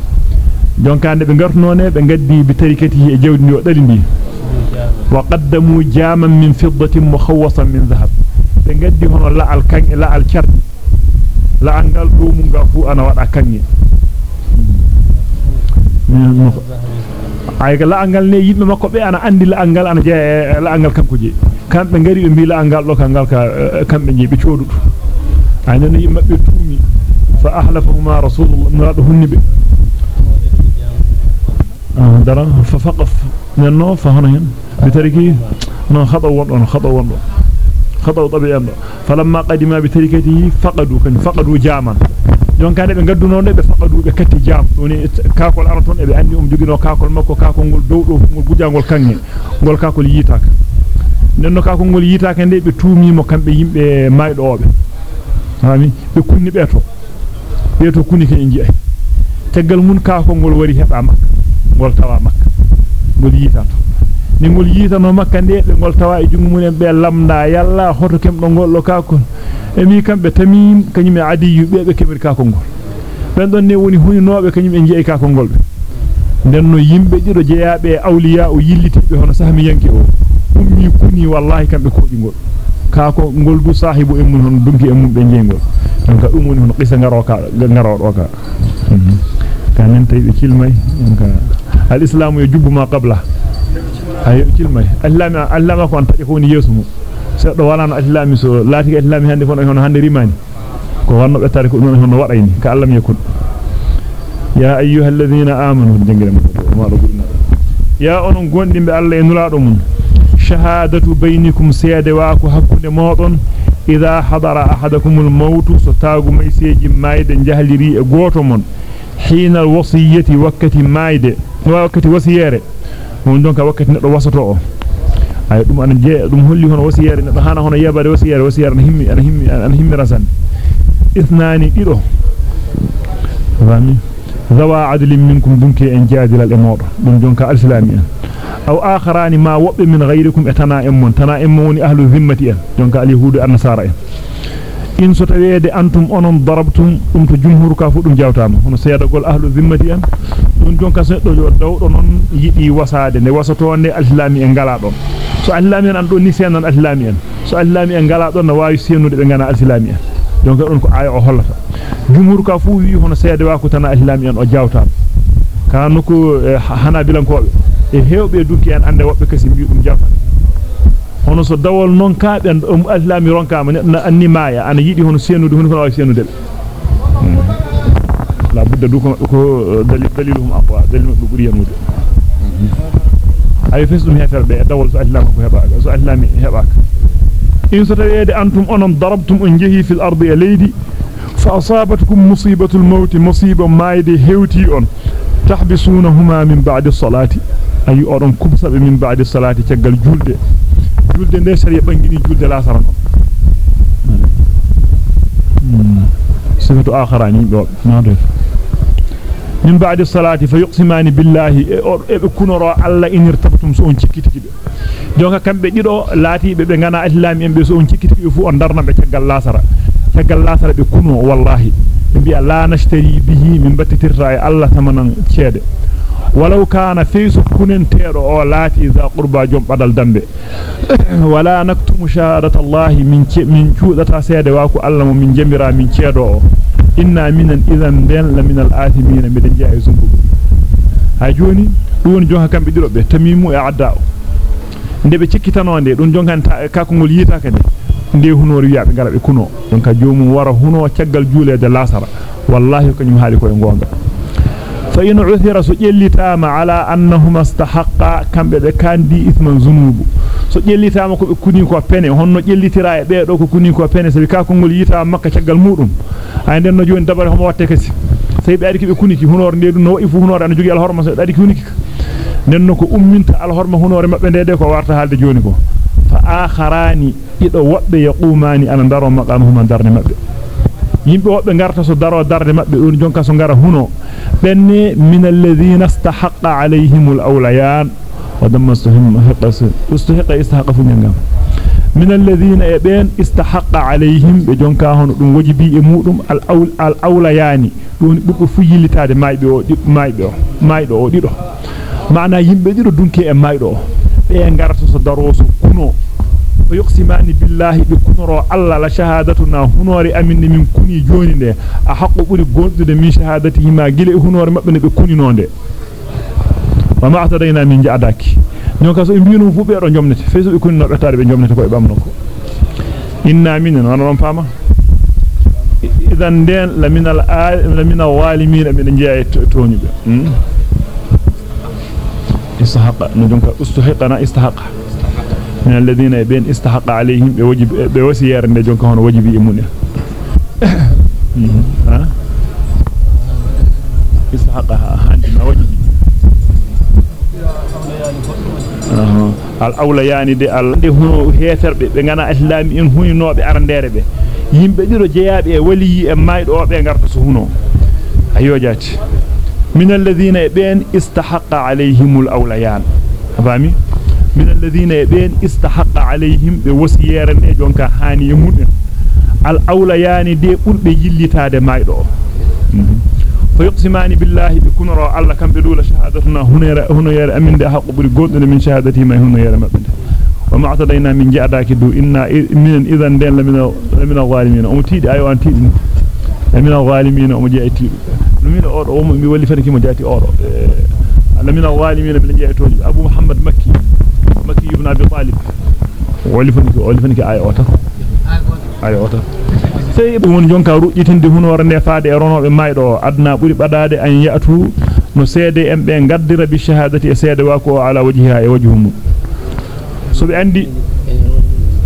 جون كان بنقرنونه بنقدي بتركته جودني وقدرني. Mukhawwasan min dhahab be gaddi hono la'al kan e la'al cardi la'al gal do mun ga fu ana wada kanni ay ga la'angal ne yimbe makko be ana andi la'angal ana je la'angal kanko je kambe ngari be bi la'angal do kangal ka kambe je be coodudu ay non yimbe be tuumi fa ahlafahuma rasulullah muradu hunnibe ah dara fa faqaf nanno fa hono hen بتركه أنا خطأ وانه خطأ وانه خطأ وطبيعي أنه فلما قدم بتركته فقدوا كان فقدوا جاما. يوم كان يبين قدونه نبي فقدوا بكت جام. يعني كاكل أرطون يبي عندي أم جوجي كاكل مكو كاكل نقول دو دو نقول بجان نقول كني. نقول كاكل ييتاك. نحن كاكل نقول ييتاك نبي بتومي مكان بيم بمايد أوب هامي بكوني بيتو بيتو كوني كنجي تقل من كاكل نقول وري هبامك نقول توامك نقول ييتاك. Ni ngol yitano makka nde be ngol tawa e jungu munen be lamda yalla hoto kemdo ngol kakol e mi kambe tamim kanyum e adiyu be be kemir kakol ngol ben don ne woni huninobe kanyum e jeey kakol ngol be denno yimbe dido jeyaabe awliya o yillitibe hono sahmi yanki o ummi kuni wallahi kambe koodi ngol kako ngol du sahibu e mun hon dunki e mun be jeengol donc dum woni hono qissa ngaro ka ngaro do ka kanen tay be kilmay donc al islamu yajubbu ma qabla ay kilmay allama allama ko anta ko woni yesu mu seddo walano islami so laati islami hande fon hono hande rimani ko wanno be tari ko dum hono wadayni ka allam yakun ya ayyuhal ladhina amanu jengere ma do gurna ya onon gondimbe alla e nulaado mun shahadatu bainakum seede wa ko hakkunde modon idha hadara ahadakumul maut so taagu mayseji mayde jahliri e goto mon حين الوصية وقت مايد وقت وصيره won donc wakkati neddo wasoto o ay dum an je dum holli hono wasiyere neddo hana hono yabade wasiyere wasiyere ana himmi ana himmi ana himmi rasan ithnani dido fami zawa adlin minkum dunki en jaadil al modo dum jonka al islami aw akharani ma wobbe min ghayrikum etana emmon tana emmoni ahlu zimmati en jonka al yahudu an nasara en in so taweede antum onon darabtum dum to jumhur ka fu dum jawtama hono seedagol ahlu zimmati en dum jonka seddo jo dawdo non yidi wasade ne wasato ne al-islami en gala don so al-islami en an do ni senan al-islami en so al-islami en gala don na wawi senude be ngana al-islami en donc don ko ay o hollata jumhur ka fu wi hono seede wa ko tan al-islami en o jawtama kanu ko hanabilankobe e hewbe dunki en ande wobbe kasi mbi dum jawtama hono so dawol non kaaben um islami ronkama na anni maya ana yidi hono senude hono ko senude la budda du ko dalil daliluhum aqwa dalil do buri yanude ay fesdum heferbe dawol so islami ko hebaka so islami hebaka in so tawede antum onom darabtum on jehi fil ardi laydi fa asabatkum musibatul maut musiba maide hewti on tahbisunahuma min ba'di salati ay odon kubsabe min ba'di salati tagal julde julde nde sariya bangini julde lasara non sifatu akharani do nado min ba'di salati fa yuqsimani billahi e be kunoro alla inirtabtum so on cikkitiki be jonka kambe dido laati be be ngana islami en be so on cikkitiki fu on darna be tagal lasara tagal lasara be kuno wallahi biya la nashtari bihi min battitirra e alla tamanan cede ولو كان فيس كنن تيرو لاتي ذا قربا جوم بدل دمبه ولا نكتم شهاده الله من من جودتا سيده واكو الله من جميرا من minan idan den la minal athimin meden jaa zumbu ha joni dum jonka kambe dirobe tamimu e adda ndebe cikkitanonde dum jonkanta kakongol yita kane nde hunori wi'a be ngara be kuno jonka jomum wara huno caggal juulede lasara wallahi kanyum haali ko e gonga فإن عثر سجلتام على أنهما استحقا كم بكاندي إثما ذنوب سجلتام كو كوني كو بني هونو جلترا be do ko kuni ko pene sabi ka ko ngol yita makka tagal mudum ay den no joni dabare homo watte kasi sey be adiki be kuni ki hunor ndedu no ifu hunor ana jogi al horma so kuni ki nenno ko umminta al horma hunore mabbe ndede ko warta halde joni ko fa akharani ido wobbe yaqumani ana daro maqamhuma darne mabbe yimbe wobbe garta so daro darde mabbe don jonka so ngara huno benne min alladhina istahaqqa alayhim alawliyan wa damma suhum haqas ustahiqa istahaqqa fu nyangam min alladhina yabin istahaqqa alayhim be jonka hono dum wajibi e mudum al awlayani don bubbe fu yilitaade maybe o maybe o maydo o dido maana yimbe dido dunke e maydo be garta so daro so kuno ويقسمان بالله بكنرو الله لا شهادتنا. هنوري أمين من كوني جوني ده أحق بوري غوندده من شهادته ما غيل هنوري مبني بكوني نونده وما اعتدينا من جادك نيوكا سو بينو فو بيدو جومنته فيسو بي كوني نوبه تاري بي جومنته كو بامنكو inna minna wana ron fama idan den la min al la min al walimin min jey tonyube istahaqa no jonka ustuhiqana istahaqa من الذين يبين استحق عليهم بوجب بوسيار ne jonka hono wajibi e mun ha istahaqaha handi ma wajibi al awlayani de al de huno heferbe be ngana islami en huninobe arandere be yimbe diro jeyaabe e wali e maydo be garta so huno ayo jati min alladhina yabin istahaqqa alayhim al awlayan fami من الذين يبين استحق عليهم jonka hani mudden al awlayani de burbe yillitaade maydo فيقسمان بالله بكنرا الله كم بدول شهادتنا. هنا هنا يرى أمين ده حق بري قد من شهادته ما هنا يرى مبدا وما اعتدينا من جعداك دو. إنا من إذن دين لمن لمن الظالمين. أمتيد أيوة أنتيد لمن الظالمين أمجيئتيد لمن أور أم مولي فرنكي مجيئتي أور. لمن الظالمين من جاءتوج أبو محمد مكي. مكي ابن أبي طالب ولي فرنكي آية أوتا آية أوتا sey dum won jonka rujjitinde hunore ne faade e ronobe maydo adna buri badade an yatu no seede en be gaddira bi shahadati e seede wa ko ala wajhiha e wajhum so be andi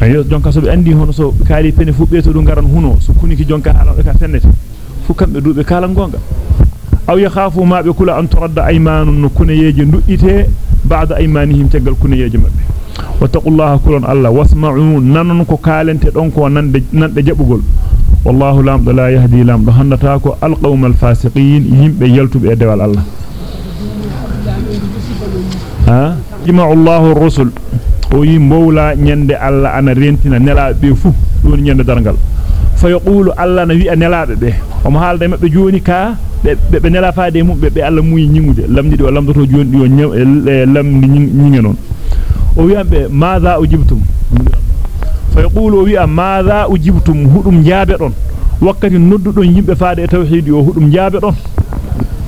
ayo jonka so be andi hono so kaali pene fu beeto dum garan huno so kuniki jonka ala ka tennete fu kambe dube kala gonga aw yakhafu ma be kula an turadda aymanun kunayeje nduddite ba'da aymanihim tegal kunayeje mabbe wattaqullaha kulun alla wasma'u nanon ko kalente don ko nande nande jabugol wallahu lam la yahdi lam do handata ko alqawm alfasiqin yimbe yaltube e dewal alla ha jima'u allahu ar-rusul o yi mbowla nyande alla ana rentina nelaabe fu don nyande dargal fa yaqulu alla na wi'a nelaabe be o mo be be nela faade mum be be alla muy nyingude lamdi o lamdoto joni o lamdi nyinge non o wi'ambe madha ujibtum fa yaqulu o wi'a madha ujibtum hudum jaabe don wakkati noddudon yimbe faade tawhid o hudum jaabe don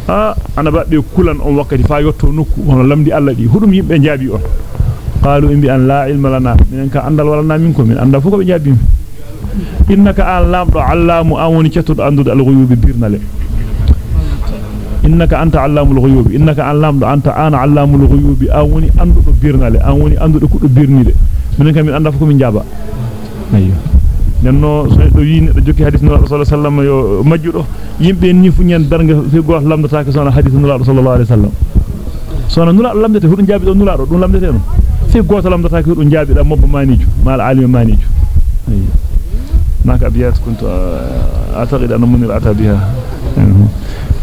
ha ana babbe kulan on wakkati fa yotto nokku hono lamdi alla di hudum yimbe jaabi on qalu imbi an la ilma lana min ka andal wala minkum min anda fuko be jaabi innaka an lamdo allamu awoni cetudo andude al-ghuyubi birnale innaka anta allamul ghuyubi innaka an lamdo anta ana allamul ghuyubi awoni andudo birnale awoni andudo kuddo birnide min kam min anda fuko min jaaba ayyo nenno so do wi neddo jokki hadith nulaado sallallahu alaihi wasallam yo majjudo yimbe ni fu nyen darga fi goto lamdata ko sona hadith nulaado sallallahu alaihi wasallam sona nulaado lamdete hudun jaabi do nulaado dum lamdete no fi goto lamdata ko hudun jaabi da mobba maniju mal alim maniju ayyo هناك أبيات كنت أعتقد أن منير أتى بها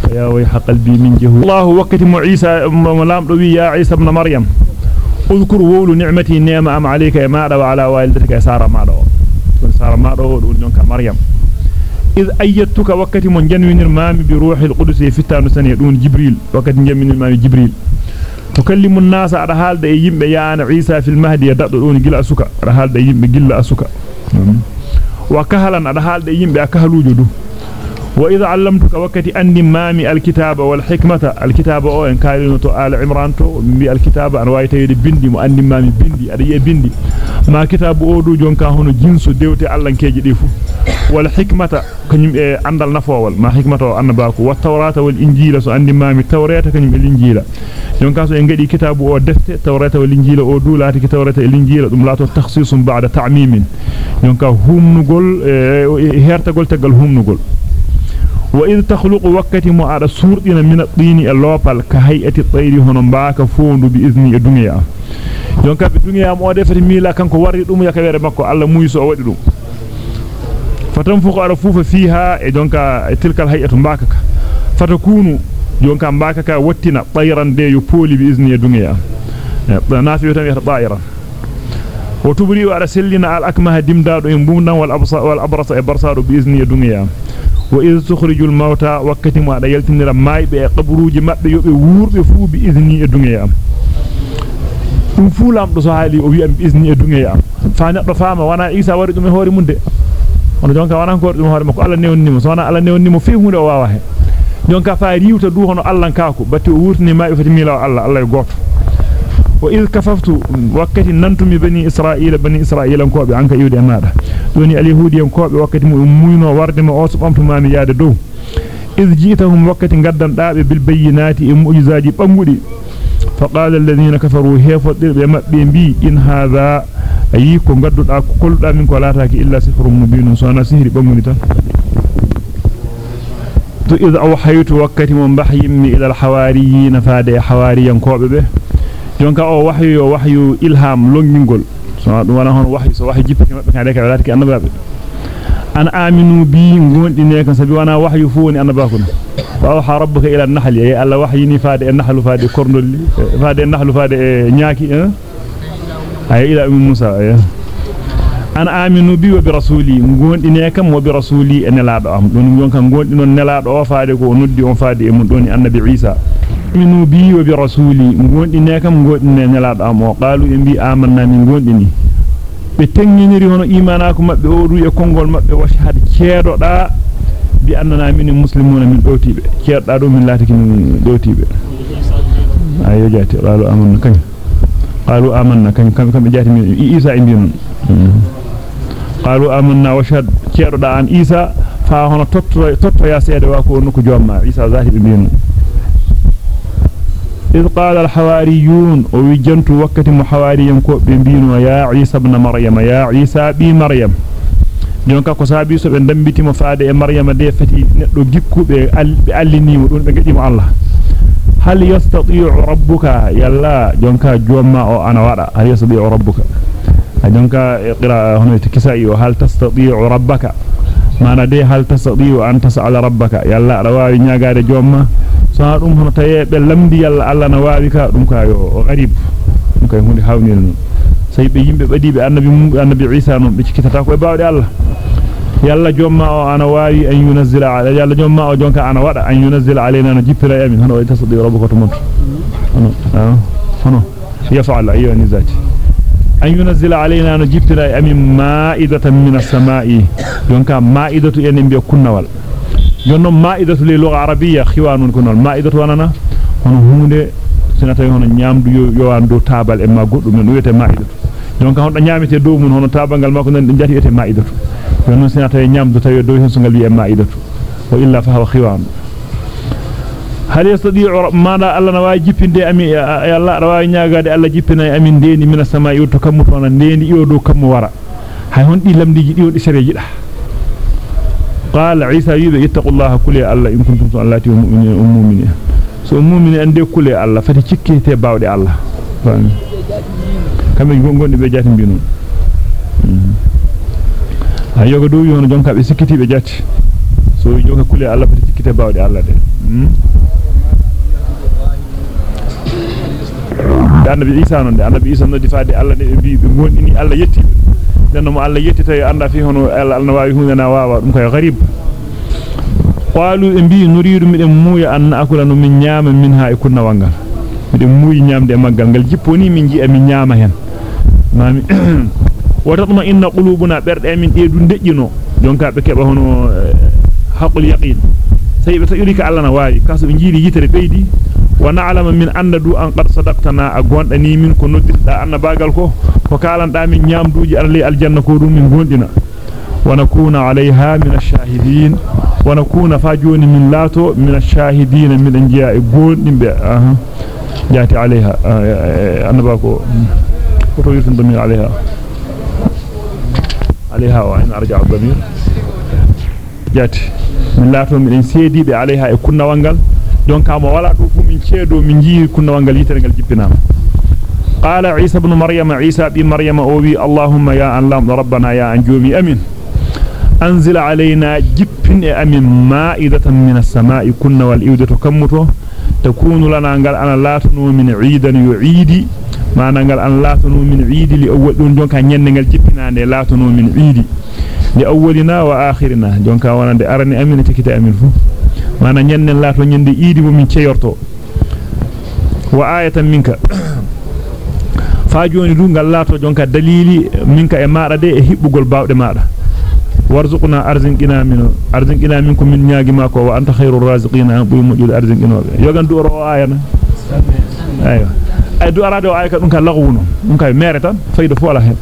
فيا ويح قلبي من الله وقت عيسى ملام يا عيسى ابن مريم. اذكر وول نعمتي نعمة أم عليك يا ماذا وعلى والدتك يا سارة ماذا سارة ماذا ونجنك مريم. إذ أيدتك وقت من جنوين المام بروح القدس في التانو سنة دون جبريل. وقت جنوين المام جبريل. تكلم الناس على حال ده يمب يا أنا عيسى في المهدي يدعون جل أسوك. على حال ده يمب جل أسوك. وكهلا على حال ده يمب أكهلو جدو. وإذا علمتك وقت أني مامي الكتاب والحكمة الكتاب أو إن تو آل عمران تو الكتاب أنا يدي بندي مو أني مامي بندي أدي بندي. ما كتاب أودو جون كان هنو جنسو ديوتي ألان كيجي ديفو. والحكمة كنيم عندل نفوال ما حكمة أن باكو. والتوراة والإنجيل سو أني مامي التوراة كنيم الإنجيل. جون كان سو إنجدي كتاب أو دفت التوراة والإنجيل أو دولاتي كتوراة الإنجيل. دم لاتو تخصيص بعد تعميم. جون كان هم نقول هيرتا قول تقل هم نقول. وإذ تخلق وقت مؤاد سوردنا من الطين اللوبال كهيئة الطير هنم باك فوند بإذن الدنيا. يونك بالدنيا مؤاد فتي ميلا كانكو ورد دم يكبير مكو مويسو ودي دم فتنفق على فوف فيها دونك تلك الهيئة باكك فتكون يونك باكك وتنا طيرا دي يبولي بإذن الدنيا. نافي تمي طائرا وتبري على سلنا الأكمه دمداد ينبونا والأبرص إبرصاد بإذن الدنيا وإذ تخرج الموتى وقت ما دا يلتنير ماي be qabruji mabbe yobe wurbe fu bi izni e dunga am dum fu lamdo so haali o wi am izni e dunga am fa neddo faama wana isa wari dum e hoore mun de on jonka wana ko dum hoore makko alla newnnimo so wana alla newnnimo fi hunde o wawa he jonka fa riwta du hono allan kaako batti o wurtini maabe fati mila alla alla e goto وإذ كففت وقت ننتمي بني إسرائيل بني إسرائيل كوبي عنك يودي أمادة دوني اليهودي كوبي وقت مؤمنين واردما أصبحت ما مياد دو. إذ جيتهم وقت قدم داب بالبينات المؤجزات بمودي فقال الذين كفروا هيفوا بما بين بي إن هذا أيكم قدوا كل منك ولا إلا سفر مبين. سوانا سهر بمودي إذ أوحيت وقت من بحيمي إلى الحواريين فادي حواريا كوبي به. Jonka o wahyu yo wahyu ilham longingol so dum wana hon wahyu so wahyu jippati mabbe kan reka wadati annababe an aminu bi gondine kan sabi wana wahyu fu woni annabako fa awha rabbuka ila an-nahl ya alla wahyini faade an-nahl faade korndolli faade an-nahl faade nyaaki ay ila musa ay an aminu bi wa bi rasuli gondine kam wa bi rasuli en nelaado am don jonka gondi non nelaado o faade ko noddi on faade e mun doni annabi isa aminu bi wa bi rasuli gondine kam gondine nelaado am o qalu en bi amanna min gondini be tenginiri hono imanako mabbe o du e kongol mabbe washhad ceedoda bi annana min muslimuna min dotibe ceedoda do min latiki min dotibe ayo jati qalu amanna kan qalu amanna kan kam kam jati min isa e binon qalu amanna washhad ceedoda an isa fa hono totto totto ya seede wa ko nuko jomma isa zati be binon إذ قال الحواريون ويجنت وقت محواريا كوبين بينوا يا عيسى بن مريم يا عيسى بي مريم. جونكا كسابي سوى ندمبتي مفادة مريم دي فتي نقلو جيكو بألنيم ودون بقديم الله. هل يستطيع ربك؟ الله جونكا جوما أو أنا ورا هل يستطيع ربك؟ هل تستطيع ربك؟ Mana de hal tastati'u an tas'ala rabbaka yalla ada waawi nyaagaade jomma so dum hono taye be lamdi yalla Allah na waawi ka dum ka yo gharib dum kay hunde hawnil say be yimbe badibe annabi annabi Isa non be cikitata ko e baawde Allah yalla jomma o ana waawi an yunzila ala yalla jomma o jonka ana wada an yunzila alaina no jippira amin hono tasdi rabbuka to monto hono hono yaf'al ayyuha nizati أن ينزل علينا أن جبتنا أمين مائدة من السماء. يونك مائدة يعني ينبي كنوال. يونم مائدة للغة العربية خيوان كنوال. مائدة وننا هون هون سنتي هون نعم دو يوان دو تابل إما قد من ويت مائدة. يونك هون نعم تدو من هون تابل غالما كنن نجاتي يت مائدة. يونم سنتي نعم دو تيو دو يونسنغل بي مائدة. وإلا فهو خيوان mada alla na waji jippinde ami alla rawa nyaagaade alla jippina amin deeni mina samaa'i to kammu to na deeni iyo do kammu wara hay hon di lamdiji di wodi shareji da قال عيسى يبي اتقوا الله كل الله ان كنتم صلاتي ومؤمنين ومؤمنين so mu'mini ande kule Allah fati cikkite bawde Allah fami kambe gondi be jati binu ha yoga do yono jonka be sikkiti be jati so yoga kule Allah fati cikkite bawde Allah de annabi Isa non de annabi Isa no difaade Allah de bi be gondini Allah yetti denno mo Allah yetti tay anda fi hono Allah Allah waawi hunana waawa dum kay gharib qalu en bi nuridu miden muuya an akula no min nyaama min ha e kunna wangal miden muuyi nyaamde maggal gal jipponi min ji min nyaama hen mami watatma inna qulubuna berde min deedu dejjino jonka be keba hono haqul yaqin saybe to yurika Allah na waawi kaso be jiiri yitere beedi wa na'lama min anna du an qad sadaqtana a gondani min ko noddirda annabagal ko ko kalanda min nyaamduuji arli aljanna ko dum min gondina wa nakuna 'alayha min ash-shahidin wa nakuna fajuni min lato min ash-shahidin min anjiya e gondimbe aha jati 'alayha annabako ko to yurtin damir 'alayha 'alayha wa in arja'a damir jati min min e donc mo wala do fu min ceedo min ji kunnawangal yitere gal jippinama قال عيسى بن مريم عيسى بن مريم أوبي اللهم يا الله ربنا يا أنجومي أمين. أنزل علينا جبن أمين مائدة من السماء كنا والإودة كمته تكون لنا قال أنا لا تنو من عيدا يعيدي ما نقال أنا لا تنو من عيدي لأول دون جونك نينغال جبنا لا تنو من عيدي لأولنا وآخرنا. جونك وأنا دي أرني أمين تكتا أمين فو. ما نين لا تنو نين دي إيدي ومن تيورتو وآية منك fa joni du ngal laato jonka dalili minka e maada de e hibbugol baawde maada warzuqna arzinqina min arzinqina minkum min nyaagi mako wa anta khairur raziqina bu mujul arzinqinobe yogan du ro ayana ayo ay du arade o ayka dum ka lagwuno dum kay mere tan faydo fu ala hen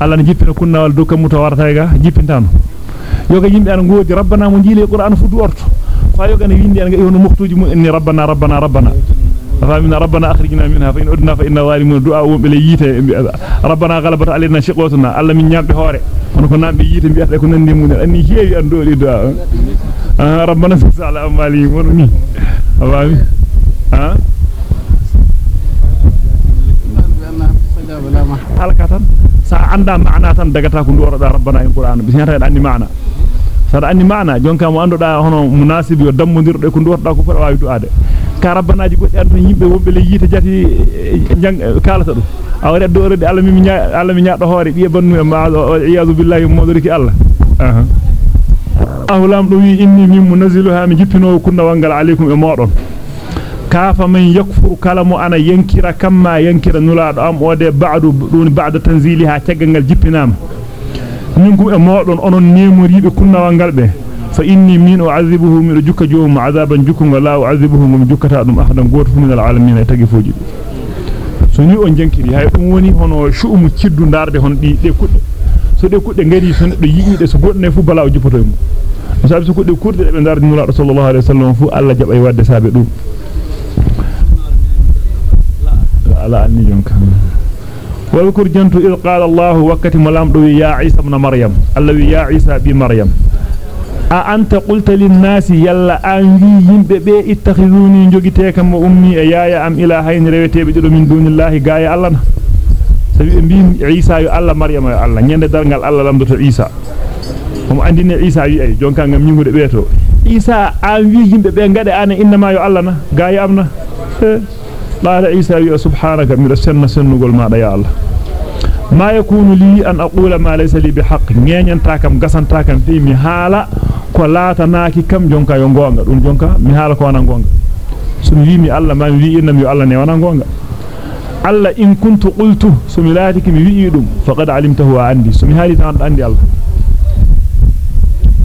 alla ne jippina kunnawal do kam muto warta ga jippintano yoga yimbe an ngoodi rabbana mo jili qur'an fu du orto windi an ga yono muktuji mu inni rabbana rabbana rabbana فمن ربنا أخرجنا منها فإن أدنا فإن ظالمون دعاء بلييت ربنا غلبت علينا شقوتنا الله من nambe yite biata ko nandi mun anni heewi andori du'a ah rabbana fisala amali wonni awami ah halkatan sa anda maana tan dagata ko ndoro da rabbana in qur'an bi nyata andi maana sada andi maana jonka mo andoda hono munasibi yo dammondirde ko ndorda ko fota waawi du'ade ka rabbanaji goddi an ton yimbe wombe le yite jati jang kalata dum awre do rede Allah mi Allah mi nyaado hoore biye bannu e ma iyazu billahi modoriki Allah aha ahlam do wi inni min munazziluha mi jippino kunna wangal alaykum e modon kafa man yakfur kalamu ana yankira kamma yankira nulaado am ode ba'du dun ba'da tanziliha tagangal jippinama minkum e modon onon nemoribe kunna wangal be fa inni min u'adhibuhu min jukka joom adaban jukku wala u'adhibuhu min jukkata dum ahadan goto min alalamin tagifoji so ni on jankiri hay dum woni hono shu'umu ciddu darde hon di de kudde so de kudde ngari so do yiide so godne fu bala o juppoto e mu sabi so kudde kurde be darde nula sallallahu alaihi wasallam fu alla jabay wadde sabe dum ala anni jonka واذكر جنت إذ قال الله وقت ملامدو يا عيسى ابن مريم الله يا عيسى بمريم أأنت قلت للناس يلا أنجي يمبي بي اتخذوني نجوغي كم أمي يايا أم إلهين رويتي بدلو من دون الله Maryam yo Allah nyande dargal Allah lamdoto Isa mo andine Isa wi ay jonka ngam nyingude beeto Isa an wi yimbe be ngade ana innama yo Allah na gaaya amna قال عيسى سبحانك من السنة سنة قول ما يا الله ما يكون لي أن أقول ما ليس لي بحق. نين ينتاكم؟ قسن تاكم في مهالة. كلا تناكي كم جنكا ينقوانا دون جنكا مهالة كوانا نقوانا سنوي مي الله ما يوي إنم يو الله نيوانا نقوانا الله إن كنت قلت سميلاتك مبيئدهم فقد علمته عندي. سميهالي تاند عندي الله.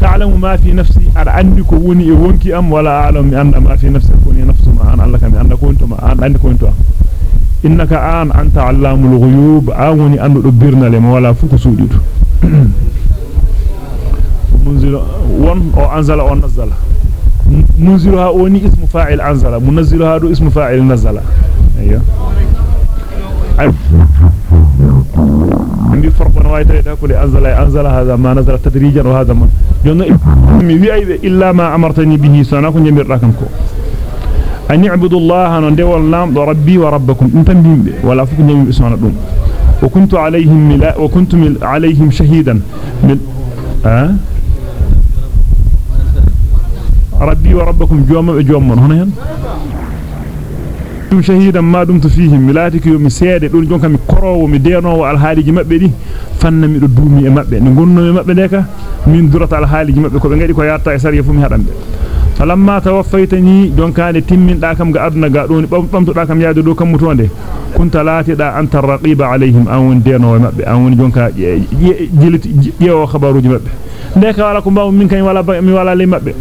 تعلم ما في نفسي أرعندك ووني إيوانك أم ولا أعلم أن ما في نفسك ما أنا لك أنا أنا كنت ما أنا أنا كنت إنك آن أنت علام الغيوب. آوني أن أدبرنا لما ولا فكسود منزل وان أو أنزل أو نزل. منزلها أوني اسم فاعل أنزل. منزلها دو اسم فاعل نزل. أيوه. عندي فرق بين وايت تاكل أنزل أنزل هذا ما نزل تدريجا وهذا من يقول لي إلا ما أمرتني به. سنكون جميل رقمكم أن اعبدوا الله ان دول لام ربي وربكم. انت بيمبي. ولا فك نيم اسمنا دوم وكنت عليهم ملا وكنت عليهم شهيدا. من ها؟ ربي وربكم جوم جوم هنا هنا. تم شهيدا ما دمت فيهم. ملاتك يوم سيد دول جون كامي كرو ومي دينو والحالج مبه دي. فن مي دومي مبه ني غونو مبه ديكا. من درت الحالج مبه كوبي غادي كو يارتا سار يفمي هادامبي falamma tawaffaytani jonkane timminda kam ga aduna ga doni bamtuda kam yaade do kam mutonde kunta latida anta raqiba alaihim an won denowo mabbe an won jonka jiliti jeewo khabaruji mabbe ndeka wala ko mbaw min kan wala mi wala le mabbe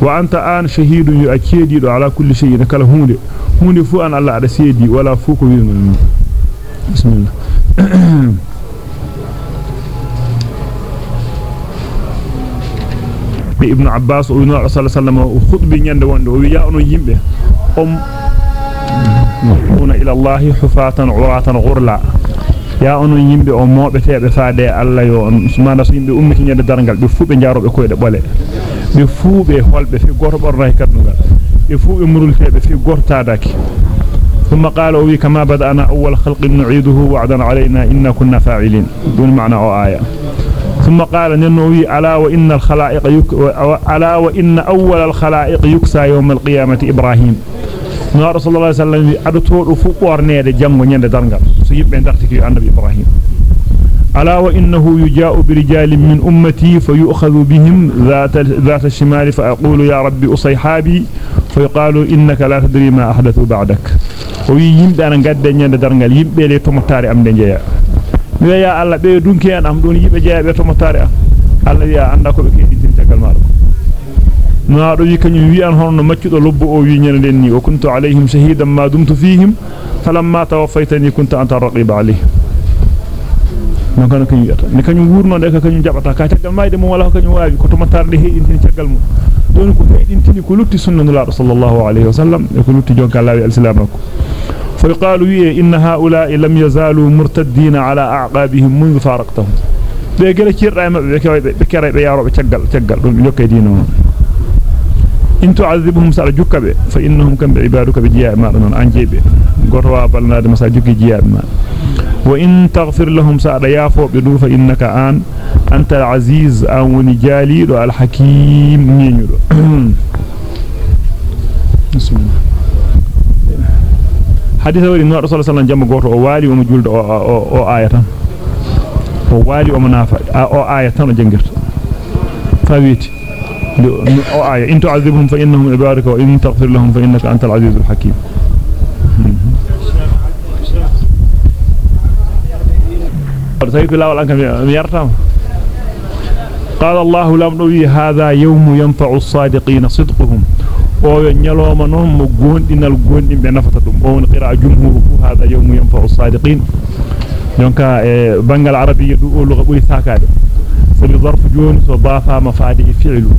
wa anta an shahidun yu akedido ala kulli shay'in kala hunde hunde fu an Allah ada seedi wala fu ko wi'no bismillah bi ibn abbas o wino rasul sallallahu alaihi khutbi nyande wonde o wi'a onon yimbe om una ila allah hufatan uratan ghurla ya onon yimbe o moobetebe faade Allah yo on subhanahu yimbe ummiti nyande dargal be fu be jaarobe koyde bole be fu be holbe fi goto borray kaddugal be fu be murultebe fi gortadaki ثم قال وي كما بدأنا أول خلق نعيده وعدا علينا إنا كنا فاعلين دون معنى أو آية ثم قال ننوي على وإن الخلائق يك على وإن أول الخلائق يكسى يوم القيامة إبراهيم. نار صلى الله عليه وسلم أدتور فقور نيد جنغ نيد درنغل سيب درتك النبي إبراهيم ألا وإنه يجاء برجال من أمتي فيؤخذ بهم ذات, ذات الشمال فأقول يا ربي أصيحابي فيقال إنك لا تدري ما أحدثوا بعدك ويمد أنا قد نياند درنغال يمبي لي أم دنجيا ويا الله بي دونكي أن أم دون يبي جاء بي تمتاري الله يا عندك بكي تنتقل مارك نارو يكني وي ان هون ماccudo lobbo o wi nyanden ni o kuntu alaihim shahidan ma dumtu fihim falamma tawaffaytani kunta anta raqib alaihim non kan kany yata ne kany wurno de ka kany jabata ka tagal mayde mo wala kany waawi ko to matarde heedintini tagal mo don ko heedintini ko lutti sunnatullah sallallahu alaihi wasallam e ko lutti jonka lawi alislamako fa فقالوا إيه، إن هؤلاء لم يزالوا مرتدين على أعقابهم منذ فارقتهم. إن تعذبهم سأرجوك فإنهم كان بعبادك بجياء وإن تغفر لهم سأريافو بدو فإنك آن أنت العزيز أون جالي الحكيم hadith wari no rasul sallallahu wasallam goto o wali o juldo o o ayatan o wali o mo nafa o ayatan o jangirta fa witi o aya in tu'adhibhum fa innahum ibaduka wa in taghfir lahum fa innaka antal azizul hakim قال الله لم نوي هذا يوم ينفع الصادقين صدقهم أو نيلوما نون مو غوندينال nafata dum o won qira jumhur هذا يوم ينفع الصادقين دونك بانغال عربيه دو أو لغه بوري ساكade sabi zarf joni so baafa ma faade fi'lu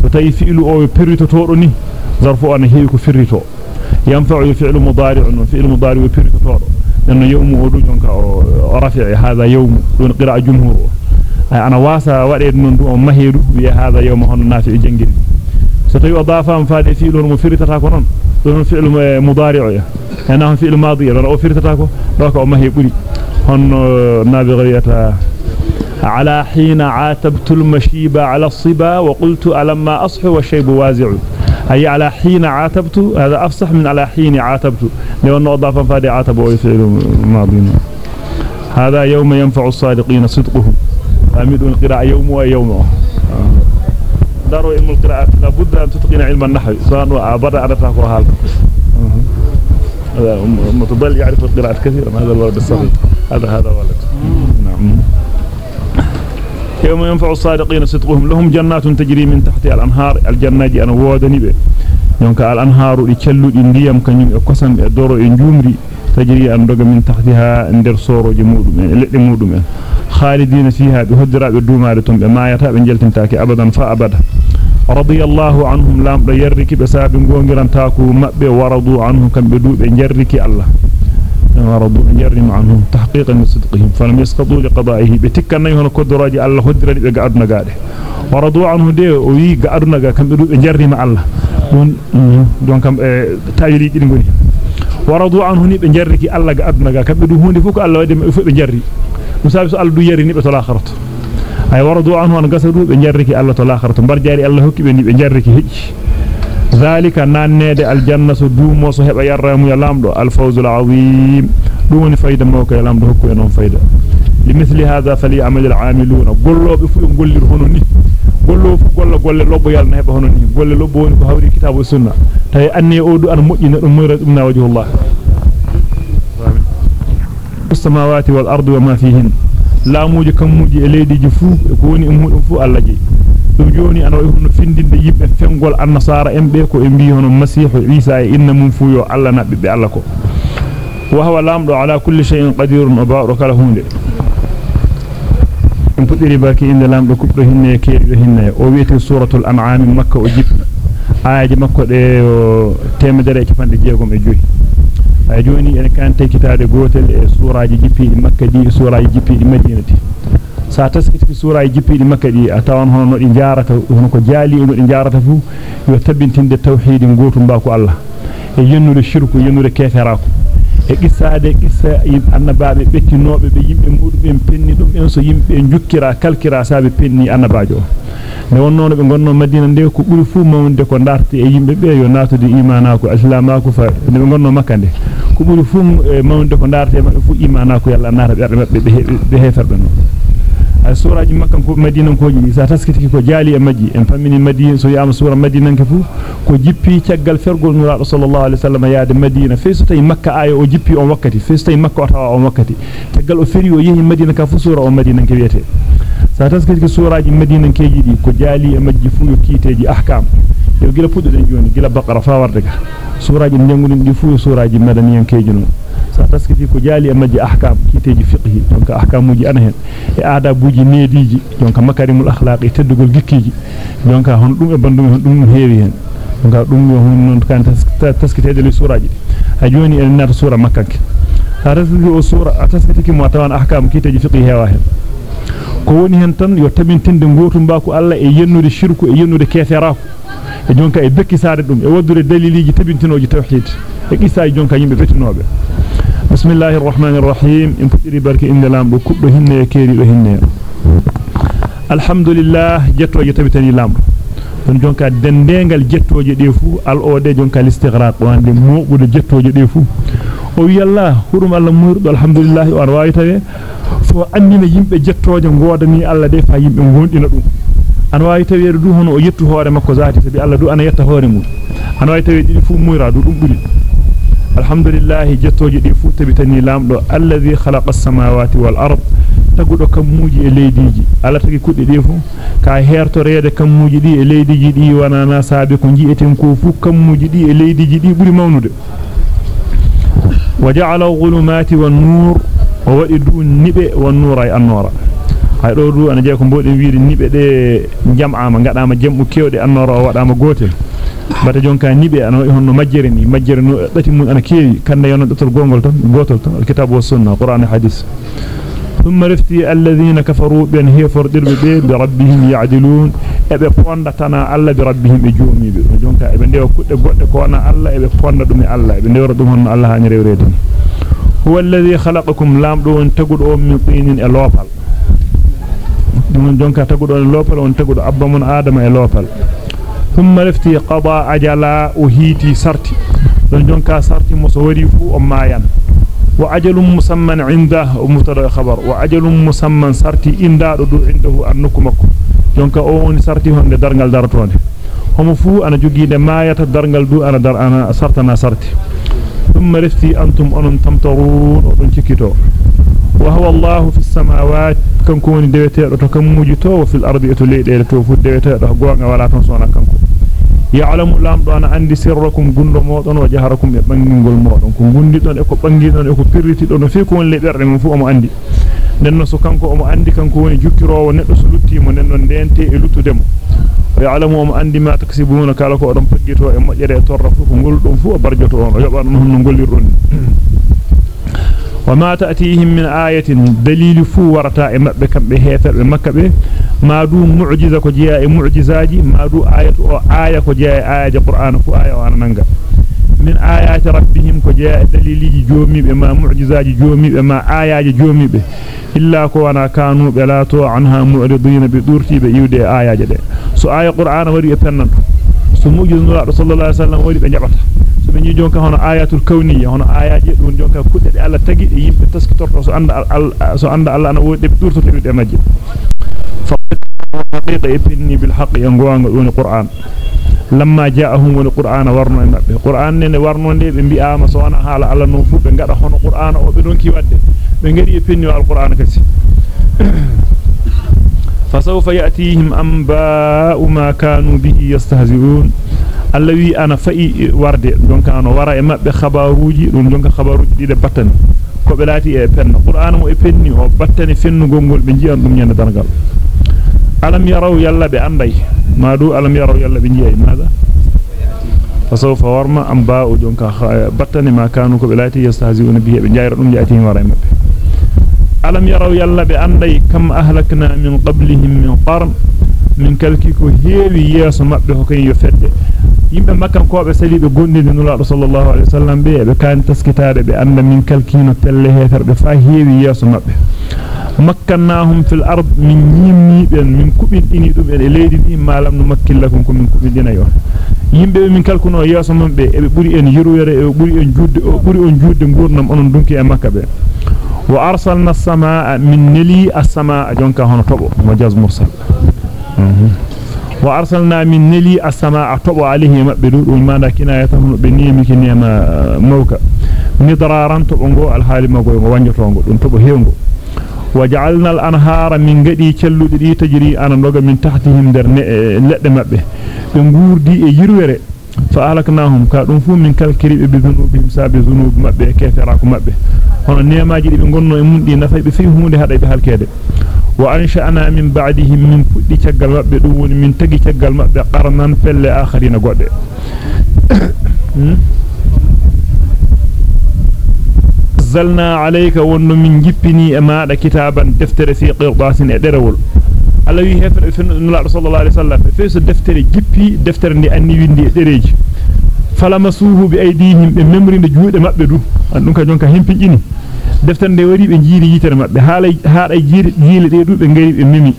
so tawi fi'lu o peritoto ni zarfu an heewi ko firrito yanfa'u fi'lu mudari'un fi'lu mudari'u peritoto dan yawmu o du jonka o rafi'i hada yawmu don qira'a jumhur ay ana wasa wade non du o mahedu wi hada mo firitata ko non don fi'lu mudari'u ya ana fi'lu madi don o firitata ko do ko o mahe buri hon nabi ghariyata على حين عاتبت المشيب على الصبا وقلت ألما أصح والشيب وازع. أي على حين عاتبت هذا أفصح من على حين عاتبت. لأنه أضافا فادي عاتب ويفعل ماضي. هذا يوم ينفع الصادقين صدقهم. أميد القراءة يوم ويوم. داروا علم القراءة لابد أن تتقين علم النحو. سواء أبدا أنا تاكو هذا متضل يعرف القراءة كثيرا. هذا الولد الصغير. هذا هذا ولد. نعم. يوم ينفع الصادقين صدقهم. لهم جنات تجري من تحت الأنهار. الجنات أنا وودني به يونك الأنهار تشلو دي ndiyam kanyum e kosam e doro e njumri tajri an doga min خالدين فيها بهدرة بدمارتهم بما يتعب انجلتمتاك أبدا فأبدا رضي الله عنهم لام يرك بساب قنقرم تاكو مأبي ورضوا عنهم كم بدو بنجرك الله. ورضوا بنجرم عنهم تحقيقا صدقهم. فلم يسقطوا لقضائه. بتك أنه قد راجع الله هدرة بقعدنا قاله ورضوا عنه دي وي قعدنا كم بدو بنجرم الله. دون كم آه، تأجريك لنقوله ورضوا عنه نبنجرك الله قعدنا كم بدو هوني فوق الله ودم فوق بنجرك so Allah du yari ni be to lakhirat ay ورضوا عنه an gasadu be jarriki Allah to lakhirat bar jari Allah hokki be ni be jarriki hejji ذلك نانede aljanna so duumo so heba yarramu ya lamdo alfawzul azim dum fayda mawko ya lamdo hokku enon fayda limithli hadha falyamal al'amilun gollobe fu gollir hono ni gollo fu golla golle lobbo yalna heba hono ni golle lobbo woni ko hawri kitabu sunna tay anni o du an mojjina dum moyra dum na wajhullah السماوات والأرض وما فيهن. لا موجي كم موجي إليدي جفو يكوني أمود أمفو ألجي تبجوني أنا وإبن فندين ديب فنقول النصارى إمبيكو إمبيهن المسيح عيسى إن منفو يعلنا ببعلكو وهو الأمر على كل شيء قدير أبارك لهم لي إن بطيري باكي إن دلام لكبرهن كيرهن. أويت سورة الأنعام مكة وجبنا آية مكة إيه، تيمدري كفان لجيكم إجوي ay joni en kante kitade gotel e suraji jippi makka di suraji jippi di madinati sa taskiti sura jippidi makka di atawan hono no di jaarata hono ko jaali no di jaarata fu yo tabbintinde tawhid gotum ba ko Allah e yennude shirku yennude keferako e qissade qissa annabaabe bettinobe be yimbe mudum en penni dum en so yimbe jukkira kalkira saabe penni annabaajo ne wonno be gonno madina nde ko buri fu mawnde ko darti e yimbe be yo natude imanako islamako fa ne gonno makka nde ko buri fu mawnde ko darte mabbe fu imanako yalla nata berde mabbe be heferbe no ay suraji makkan ko madina ko ji sa taskiti ko jali e majji en famini madina so yama sura madina ke fu ko jippi tiagal fergol nura sallallahu alaihi wasallam yaade madina fe so tay makka ayo o jippi on wakkati fe so tay makka o tawa on wakkati tiagal o feri o yehi madina ka fu sura o madina ke wiete taskiti suraji madina ke ji ko jali e majji fu yo kiteji ahkam yo gila puddo den joni gila baqara fa warde ka suraji njangudin di fu suraji madaniyan keji non sa taskiti ko jali e majji ahkam kiteji fiqhi donc ahkamuji ana hen e adabuji neediji donc makarimul akhlaqi teddugol gikkiji donc hon dum e bandum hon dum heewi hen donc dum hon non kan taskitede le suraji ha joni en nata sura makkanke taskiti o sura taskiti mo tawan ahkam kiteji fiqhi hewa hen ko woni hen tan yo tabintinde gotum ba ko Allah e yennude shirku e yennude keferako e jonka e bekkisade dum e waddure daliliji tabintinoji tawhid e qissaaji jonka yimbe betinobe bismillahir rahmanir rahim in pudiri barke inde lamdo kubdo hinne e keerido hinne alhamdulillah jettoje tabitani lamdo don jonka dendengal jettoje de fu al ode jonka listighraq wande mobude jettoje de fu o wi Allah hurum Allah murdo alhamdulillah wa wawi tawe fo andina yimbe jettoje godani Allah de fa yimbe gondina dum an wawi taweede du hono o yettu hoore makko zaati sabi Allah du ana yetta hoore mum an wawi taweede didi fu muyra du dum buri الحمد لله جتوجي دي فوتبيتاني لامدو الذي خلق السماوات والارض تغودو كموجي ليديجي الا تغي كودي دي فو كا هيرتو ريده كموجي دي ليديجي دي وأنا نا سابي كو جيتين كو فو كموجي دي ليديجي دي بوري ماونودو وجعل الظلمات والنور ووادي دون نيبه والنور اي النوره hay do du ana je ko boden wiide nibe de jam'ama ngadama jambu kewde annoro wadama gotel bata jonka nibe ana honno majjere ni majjere no dati mun ana keewi kande yono dotol gongol tan gotol tan alkitab was sunna qur'an hadith ثم رفتي الذين كفروا بان هي فردر بي بربهم يعدلون ابي فوندتنا الله بربهم اجومي بي جونكا ابي نديو كودde godde ko na الله ابي fonda dum الله ابي نديو dum hon الله hani rewrede هو الذي خلقكم لام دو تغدو من طين الوفال e thumma lafti qada ajala o hiti sarti don jonka sarti mo so wari fu o mayan wa ajalun musamman inda mubtada khabar wa ajalun musamman sarti inda do do indahu annuku makko jonka o woni sarti honde dargal dartonde homo fu ana jogide mayata dargal du ana dar ana sartana sarti ثم رفتي أنتم أنتم تمترون. وتنككتوا وهو الله في السماوات. كان كوني دويتير وتكموجتوا وفي الأرض يتوليد يتوفو دويتير وقوانا ولا تنسونا كنكو يعلم الأمر أنا عندي سركم قنر موطن وجهركم يبنين قل موطن كن قنر موطن يكو بنجيطن يكو بريتن فيكم اللي بيرن من فوق أمو عندي. لأنه سكانكو أمو عندي. كان كوني جكرا ونقص لطيم ونننن دينتي لطو دمو ya'lamu o mo andi ma taksibuna kala ko don paggito e mojjere e torra fu ko ngol dum fu o barjoto on o yoban non no gollirdon وما تأتيهم من آية دليل فو ورتا مبه كمبه هيفر مكه به ما دو معجزه كو جيا معجزاجي ما دو آية أو آية كو جيا آية قرآن فو آية وأنا نانغا من آيات ربهم كو جيا دليل جومي بما معجزاجي جومي بما آيات جومي به إلا كو أنا كانوا بلاتو عنها معرضين بدورتي بيودي آيات دي سو آية قرآن وري فنن سو معجزه صلى الله عليه وسلم وري بنجبتا. so be jonka hono ayatul kawniyya hono ayaji dum jonka kudde de Allah tagi e yimbe taskitorto so anda so anda Allah ana wodi durto de de majji حقيقة يفني بالحق ينقوان قلون القرآن. لما جاءهم القرآن ورنا النبي القرآن نين ورنا النبي بن بيأم صوانا على على نوفو بن قرأ خون القرآن وبدون كي ودي بن قرأ يفني القرآن كسي. E فسوف يأتيهم أنباء ما كانوا به يستهزئون Allah wi ana fa'i warde donc ana wara e mabbe khabaruji dum donc khabaruji dide battani ko be lati e penna qur'an mo e penni o battani fennu gongol be jiyan dum nyande dargal alam yaraw yalla be anday madu alam yaraw yalla be jiyay maada fasawfa warma amba o jonka battani e yalla be anday kam ahlakna min qablihim min qarn min kalki ko heewi yeso mabbe ko kay yo fedde yimbe makkan ko be salibe gondinde nulaado sallallahu alaihi wasallam be be kan taskitaade be anda min kalkino telle heferbe fa heewi yeso mabbe makkannahum fil ard min yimmi ben min kubindini dum e leydi ni malam no makkillakum ko min kubindina yo yimbe min kalkuno yeso mabbe e be buri en yurwere e buri en judde buri on judde gurnam onon dunki e makka be jonka hono tobo majaz mursal wa arsalna min nili as-samaa tobo alayhi mabbe dum manda kinayatan be nimi kinema mawka midraran tobo go al-hali mago go wanjotongo dum tobo hewngo وجعلنا الانهار من غدي cellude di tajri ana doga min tahtihim der ledde mabbe be ngurdi e dhunubihim sabi dhunub mabbe kefera ko mabbe hono neemaaji be gonno e mundi nafaybe fi hunde hada be halkede wa ansha'na min ba'dihim min fuddi caggal mabbe dum woni min tagi caggal mabbe qarnan felle akharina godde nazzalna alayka wonno min jippini e maada kitaban deftere fi qirdasin e derewol Allah wi hefre nulaado sallallahu alaihi wasallam fe so deftere jippi deftere ndi anni windi e dereji falamasuhu bi aydihim be memrinde juude mabbe du an dum ka jonka hempinjini deftere nde wari be jiiri yitere mabbe haala haada jiiri jiile de du be ngari be mimi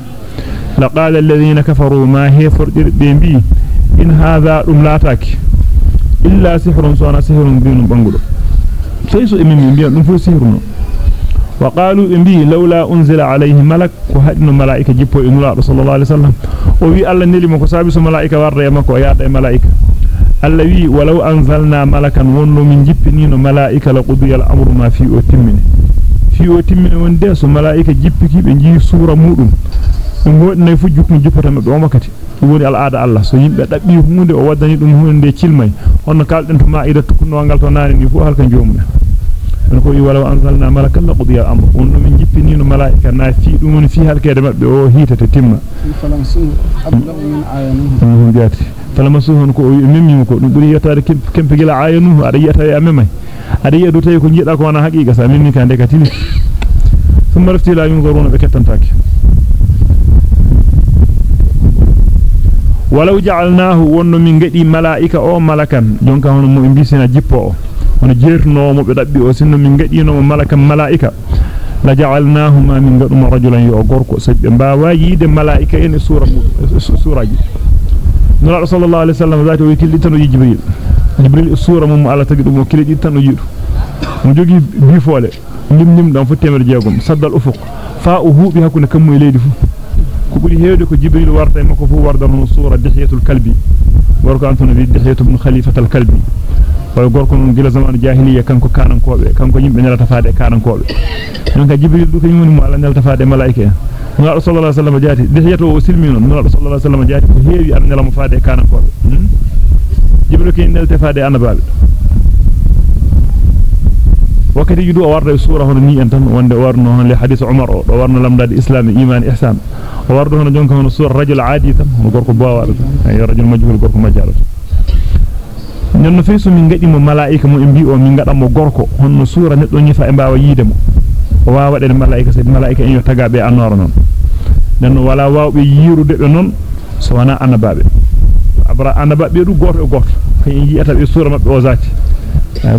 laqala alladhina kafaru ma heforde be bi in hadha dum lataki illa sihrun sona sihrun binun bangudo fayso e mimi biya dum fu sihruno وقالوا انبي لولا أنزل عليه ملك وهدن ملائكة جيبو انولا صلى الله عليه وسلم. وفي الله نلي مكو سابس ملائكة وارده مكو يا دي ملائكة. الذي ولو أنزلنا ملكا ونو من جيبنين ملائكة لقضي الأمر ما في اتمن في اتمن وندس ملائكة جيبكي بنجي سورة مودم. ngo ne fu jukku jukkata mabbe o makati woni al aada allah so yimbe dabbi hunde o waddani dum hunde cilmay on kalden to maida tukuno ngal to nani ni fu halka on ko wi walaw anzalna malakan la qudiya al-amr wonno min jippinino malaika na fi dum woni fi halkede mabbe o hitata timma falam sun abla min ayanin falamasuhu ko memmi ko dum buri yataade kempe gila ayanu ada yata ya memay ada yedu tay ko jida ko wana haqiqa sa memmi kan de ka tini thumma rafti la yunzuruna be hono mo bisina jippo hono jeerno mo be dabbi o sinno min gadi no malakan malaika la ja'alnahu ma min gadum rajulan yo gorko sabbe mbaawa yide malaika en sura suraji nura sallallahu alaihi wasallam zaati o killi tan jibril jibril sura mum ala tagi dum o killi tan yidu mo jogi bifole lim lim dan fu temer jeegom saddal ufuq fa o huubi hakuna kammo leydi fu ko buri heewde ko jibril warta e makko fu warda no sura dihiyatul kalbi gorko antuna bi dihiyatu ibn khalifatul kalbi way gorko non gila zaman jahiliya kanko kanankobe kanko yimbe nelata faade kanankobe non ka jibril du kany woni mo alla nelata faade malaika en no sallallahu alaihi wasallam jaati dihiyatu o silmino no sallallahu alaihi wasallam jaati ko heewi an nelama faade kanankobe jibril kany nelte faade annababe wakati judu warda sura hono ni en tan wonde warno hon le hadith umar o do warno lamdade islam iman ihsan o wardo hono jonka hono sura rajul adi tan hono gorko bawaado ay rajul majhul gorko majjalo non no feesu min ngadi mo malaika mo en bi o min ngada mo gorko hono sura neddo nyifa e baawa yide mo o waawa de malaika sabi malaika en yo tagabe anoro non den wala waawbe yirude be non so wana annababe abra annababe du goto e goto kay yiyata be sura mabbe o zati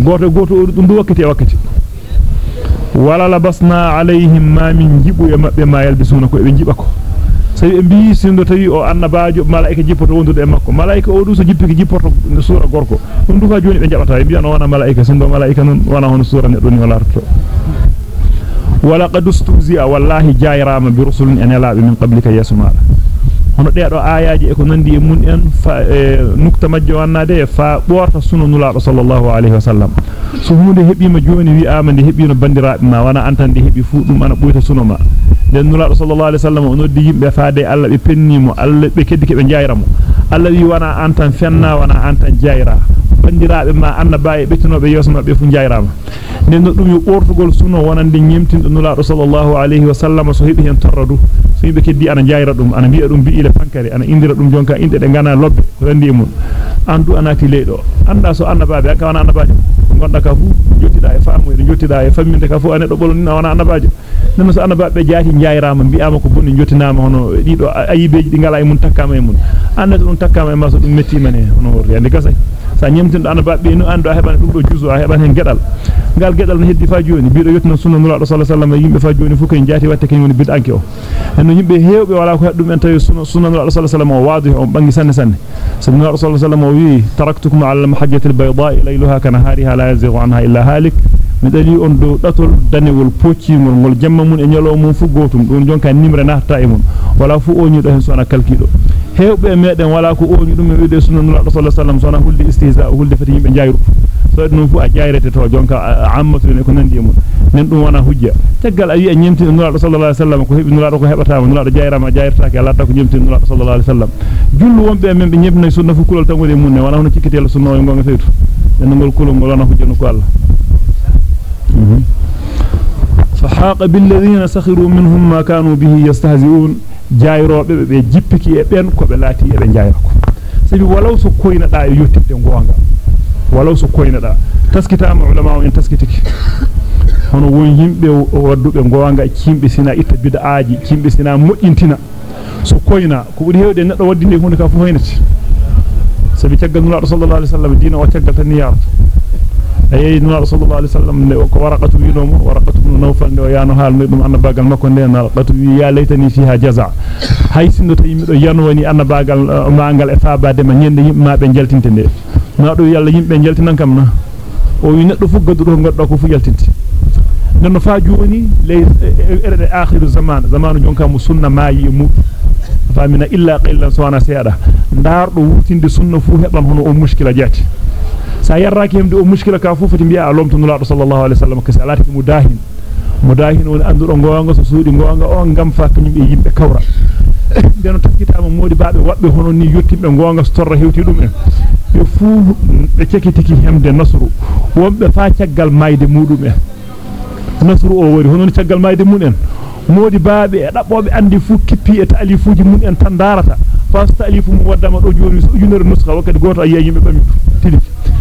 goto goto o dum du wakkati e wakkati wala labasna alaihim ma min jibu e mabbe ma yalbisuna ko e jiba ko sabi bi sindo tawi o annabaajo malaika jippoto wondude e makko malaika o du so jippiki jippoto sura gorko dum du fa joni be jabata e bi'an wana malaika sindo malaika non wana hono sura neddo ni wala to wala qad ustuzi'a wallahi jayrama bi rusulin an yalabi min qablika yasma'ala hono deedo ayaji e ko nandi e mun en fa nukta majjo wannade fa borta sunu nulaado sallallahu alaihi wasallam so hunde hebima joni wi amande hebino bandiraabe ma wana antande hebi fu dum ana boyta sunoma den nulaado sallallahu alaihi wasallam o noddi yimbe faade alla be pennimo alla be keddi ke be jayramo alla wi wana antan fenna wana antan jayra bandiraabe ma annaba e betinobe yosma be fu jayrama den dum yo bortugol suno wonande nyemtindo nulaado sallallahu alaihi wasallam so hebi hen torradu so yimbe keddi ana jayra dum ana bi'a dum bi'ile fankare ana indira dum jonka inde de ngana lobbe ko randi mun andu anati leydo anda so annabaabe aka wana annabaajo gonda ka fu jottida e faamu e jottida e famminde ka fu ane do bolon wana annabaajo non so annabaabe jaati jayrama bi'ama ko bonni jottinama hono dido ayibeji di ngala e mun takkama e mun anda dum takkama e ma so dum metti mane hono worri ande gasay sa nyemtindo annabaabe no ando a heban dum do juzu a heban hen gedal ngal gedal no heddi fa joni biido yottina sunna nulaado sallallahu alaihi wasallam yimbe fa joni fu kay jaati watte kay woni bid'anke o en yimbe heewbe wala ko heddum en tawi sunna sunna nulaado sallallahu alaihi wasallam waadi on bangi sanne sanne sabu nulaado sallallahu alaihi wasallam wi taraktukum ala mahajjati albayda laylaha kanahariha la yazighu anha illa halik mi dali on do datol danewol poccingol ngol jamma mun e nyalo mun fu gotum don jonka nimre nahta e mun wala fu o nyido hen sona kalkido heewbe meden wala ko o nyidum e wiide sunna nulaado sallallahu alaihi wasallam sona hulde istihza hulde fati yimbe jayru so dum fu a jayrete to jonka ammatu ne ko nandi mun nen dum wana hujja taggal ayi a nyemti nulaado sallallahu alaihi wasallam ko hebi nulaado ko hebata mo nulaado jayrama jayrtaake Allah ta ko nyemti nulaado sallallahu alaihi wasallam jullu wonbe men be nyemti sunna fu kulol tangode mun ne wana hono cikkitelo sunna o ngonga feytu en ngol kulol ngol wana hujja ko Allah فحاق بالذين سخروا منهم ما كانوا به يستهزئون جايروبه be jippiki e ben ko be laati e be jayrako sabi walaw so koyna da e yottinde gonga walaw so koynada taskitama ulama en taskitiki hono won yimbe waddube gonga kimbe sina itta bid'aaji kimbe sina moddintina so koyna ko buri hewde neddo waddinde hunde ka fu hoynati sabi taggal nula sallallahu alaihi wasallam dina o taggal tan yar ay nula sallallahu alaihi wasallam ne ko waraqatu yinomo waraqatu ibn nawfal ne o yaano haal me dum annabagal makko ne waraqatu wi ya laytani fiha jaza hay sindo tawi mi do yanwani annabagal mangal e faabade ma nyende yimbe ma be jaltinte ne na do yalla yimbe jaltinan kam na o wi neddo fu gaddu do goddo ko fu jaltinti non fa joni lay erde akhiru zaman zamanu jonka mu sunna mayi mu famina illa qillan sawana seeda ndardo wurtinde sunna fu heban hono o mushkila jati sa yarraki hemde o mushkila ka fu fati biya alomtu nulaado sallallahu alaihi wasallam kasi alati mudahin mudahin woni anduro gonga so suudi gonga o ngam fa kanyum e yimbe kawra den takkitama modi baabe wabbe hono ni yottimbe gonga storra hewti dum en be fu be cekitiki hemde nasru wonbe fa ciagal mayde mudum en nasru o wori hono ciagal mayde mun en modi baabe e dabbobe andi fu kippi e talifuji mun en tan darata fas ta'lifu mu waddama do joni so ujunere nuska wakati goto ayi yimbe bami tili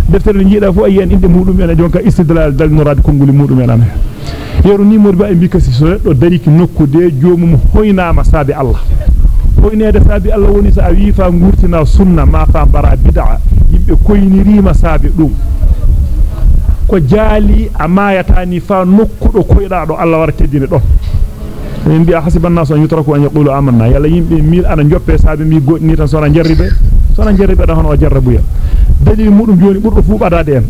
deftere ni jiida fu ayi en inde mudum en jonka istidlal dal norade konguli mudum en am yeru ni modi ba e bikasi so do dariki nokkude joomum hoynaama saabi Allah hoynede saabi Allah woni sa wi fa ngurtina sunna ma fa bara bid'a yimbe koynirima saabi dum ko jaali amayatani fa nokkudo koydaado Allah war teddine don min bi'a hasiban nas an yutraku an yaqulu amanna yalla yimbe mi ana joppe saabe mi godni tan sona jarribe sona jarribe da hono jarrabuya dalil mudum joni burdo fu badade en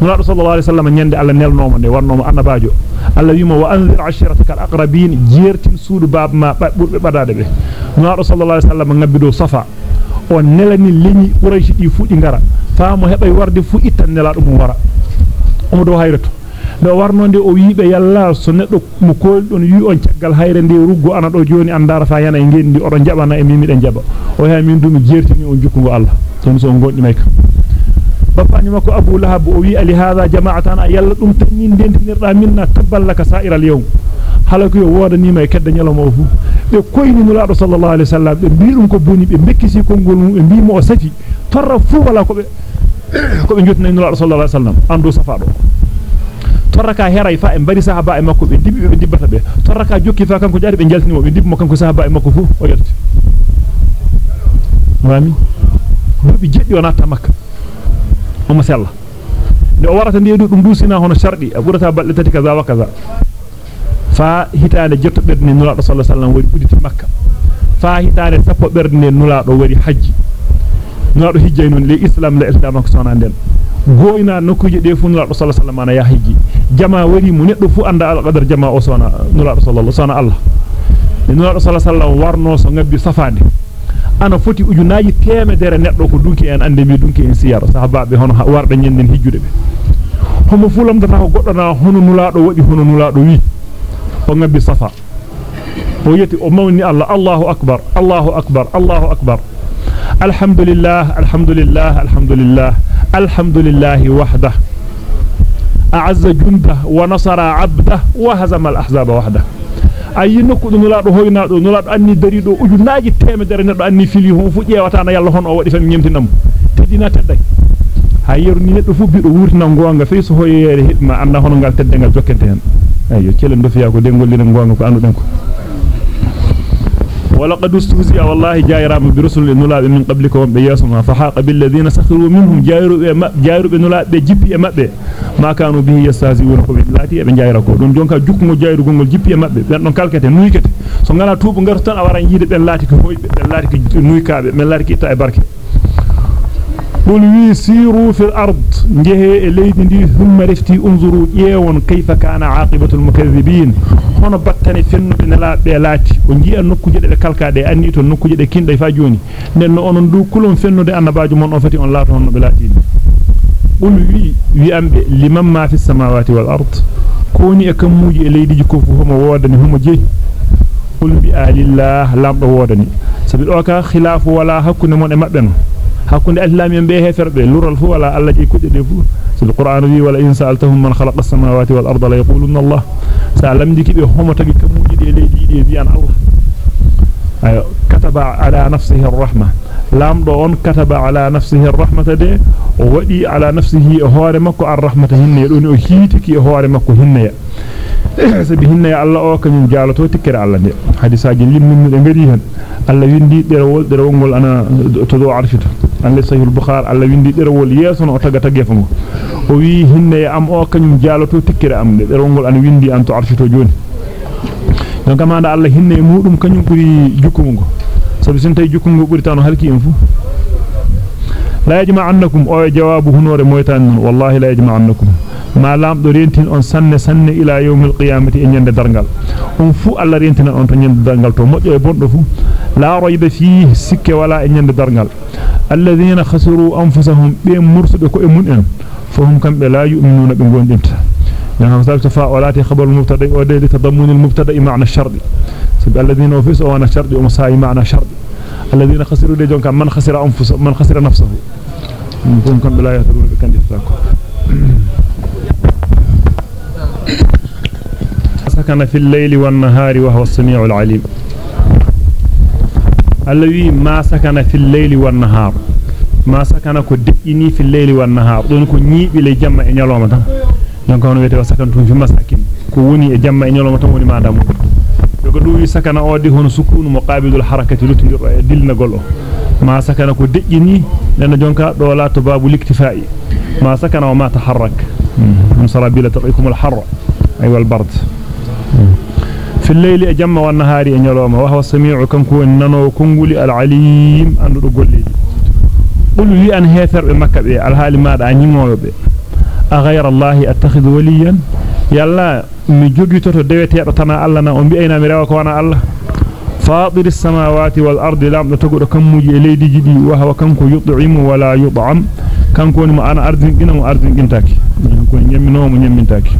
nulaado sallallahu alaihi wasallam nyande Allah nelnoma de warnoma annabajo Allah wima wa anzir ashirataka al-aqrabin jertin suudu bab ma burbe badade be nulaado sallallahu alaihi wasallam ngabbido safa o nelani leñi quraish di fudi ngara faamo hebay warde fu ittan nelaado mum wara omo do hayrato do warnonde o wiibe yalla so neddo mo kool don wi on ciagal hayre ndi ruggo ana do joni andara fa yana e ngendi odo jabana e mimi den jaba o ha min dum jertini on jukkugo Allah ton so gondi mayka bapani mako abu lahab o wi ali hada jama'atana yalla dum tannin dentinirda minna taballaka sa'ira al-yawm halako yo wodani may kedda nyalamo fu be koyni nulaado sallallahu alaihi wasallam be bi dum ko boni be bekkisi kongol mum be bi mo safi torra fu wala ko be ko be jotna nulaado sallallahu alaihi wasallam ando safado torraka heray fa e bari sahaba e makko be dibi be dibbata be torraka jokki fa kanko jaari be jaltini mo be dibbi mo kanko sahaba e makko fu o yalti wami rubi jeddi on atta makka o masalla de o warata ndeedu dum dusina hono shardi a burata balde tati kaza wa kaza fa hitaade jotto berde nulaado sallallahu alaihi wasallam wari uditi makka fa hitaade sappo berde nulaado wari haji nulaado hijjay non le islam la islam ko sona den goyna nokuje de fu nulaado sallallahu alaihi wasallam ya jama wari mu neddo fu anda al qadar jama o sona nulaado sallallahu sona allah nulaado sallallahu alaihi wasallam warno so ngabbi safande ana foti ujunaaji temedere neddo ko dunki en ande mi dunki en siyara sahabaabe hono warda nyenden hijjude be homo fulam data ko goddo na hono nulaado wadi hono nulaado wi o ngabbi safa o yeti o mawni allah allahu akbar allahu akbar allahu akbar الحمد لله الحمد لله الحمد لله الحمد لله وحده أعز جنده ونصر عبده وهزم الأحزاب وحده أي نكود نلاد هو نلاد نلاد أني دريد أجود ناجي تيم درنا أني في ليه فوق يا وطن يا الله أو إذا نيم تنام تدينا تدعي هير نيت فوق بيور نعوانغ في سهوي هيد ما أنا هون عال تدعي عال جوكتين أيو كيلن دفيا كودين قولين عوانغ فأنا دمكو ولقد استهزئ والله جائر برسل النلاب من قبلكم بياسما فحاق بالذين سخروا منهم جائر النلاب جيبي مأب. ما كانوا به يستهزئون بالله من جائركم دون جونك جكم جائر قنقل جيبي مأب. بأنهم كالكتين نويكتين سنغانا توب انغرطان أوران يدي بأن لاتك هوي بأن لاتك نويكاب بأن لاتك إتاء باركي قل ويسيروا في الأرض. جهة الليل دي ثم رفتي انظروا إيوان كيف كان عاقبة المكذبين. هنا بطني فين إن لا بلات ونجي النكو جد الكلكة دي أني تو النكو جد كين فاجوني. لأنه أنا ندو كلهم فين دي أنا باجو من أفتي أن لا تهون بلاتين قل وي لمن ما في السماوات والأرض؟ كوني أكموجي الليل دي كوفو وادني. هم جي. قل بآل الله لابا وادني سبيل أوكا خلاف ولا هكو نمون أمأبنو do hakkunde e alislamiyen be heferbe lural fu wala alla ji kudde de fu sul qur'an wi wala in sa'altahum man khalaqa as-samawati wal arda la yaquluna allah sa'lam diki be homo tagi kamuji de leydi de bi'an allah ayo kataba ala nafsihi ar-rahma lamdo on kataba ala nafsihi ar-rahmata de o wadi ala nafsihi hoore makko ar-rahmata hinne don o hiitiki hoore makko hinne sabi hinne Allah o kanyum jaalato tikkere Allah de hadisaaji limmin de ngari hen Allah windi derewol derewol ana to do arshito an sahih al-bukhari Allah windi derewol yeso no taga tagge fango o wi hinne am o kanyum jaalato tikkere am de derewol ana windi an to arshito joni donc amanda Allah hinne mudum kanyum buri jukkugo sabi sin tay jukkugo buri tan halki en fu لا يجمع عنكم. أو جوابه هنور ميتان والله لا يجمع عنكم. ما لام دورينتين أن سنة سنة إلى يوم القيامة إن يند درنغل أن فو الله رينتين أن تنيند درنغل تو مجع بند فو. لا ريب فيه سك ولا إن يند درنغل الذين خسروا أنفسهم بين مرسد كؤمنين فهم كم لا يؤمنون بمجون دمت يعني مثال تفاع ولاتي خبر المبتدئ ودي لتضمون المبتدئ معنى الشرد. سب الذين وفسوا وأنا شرد معنى شرد الذين خسروا دي جونكا من خسر انفسه من خسر نفسه؟ من كان بلا يهتدون بكندي تاكو سكن في الليل والنهار وهو السميع العليم. الذي ما سكن في الليل والنهار ما سكن كو دجيني في الليل والنهار. دون كو نيبي لي جامma e nyaloma tan donc on wete sakantum fi masakin ko woni e jamma e nyaloma tan woni lutindir e dilna gollo ma sakana ko dejjini den jonka do la to babu liktifai ma sakana wa ma taharrak min sarabila taqikum al harra ay wal bard في الليل أجمع والنهار أنيلوما وهو السميع كنكو ننو كنغولي العليم أندو قولي قل لي أن هيثر بمكة الهالي ماذا أنيمو بي أغير الله أتخذ وليا يلا مجوغي توتو دويتي تنا الله نا أم بأينا مريوك وأنا الله فاطر السماوات والأرض لام تقول كمجي ليدي جدي وهو كنكو يطعم ولا يطعم كنكو نما أنا أرض جنا وأرض جنتاكي كنكو نيمنو ونيمنتاكي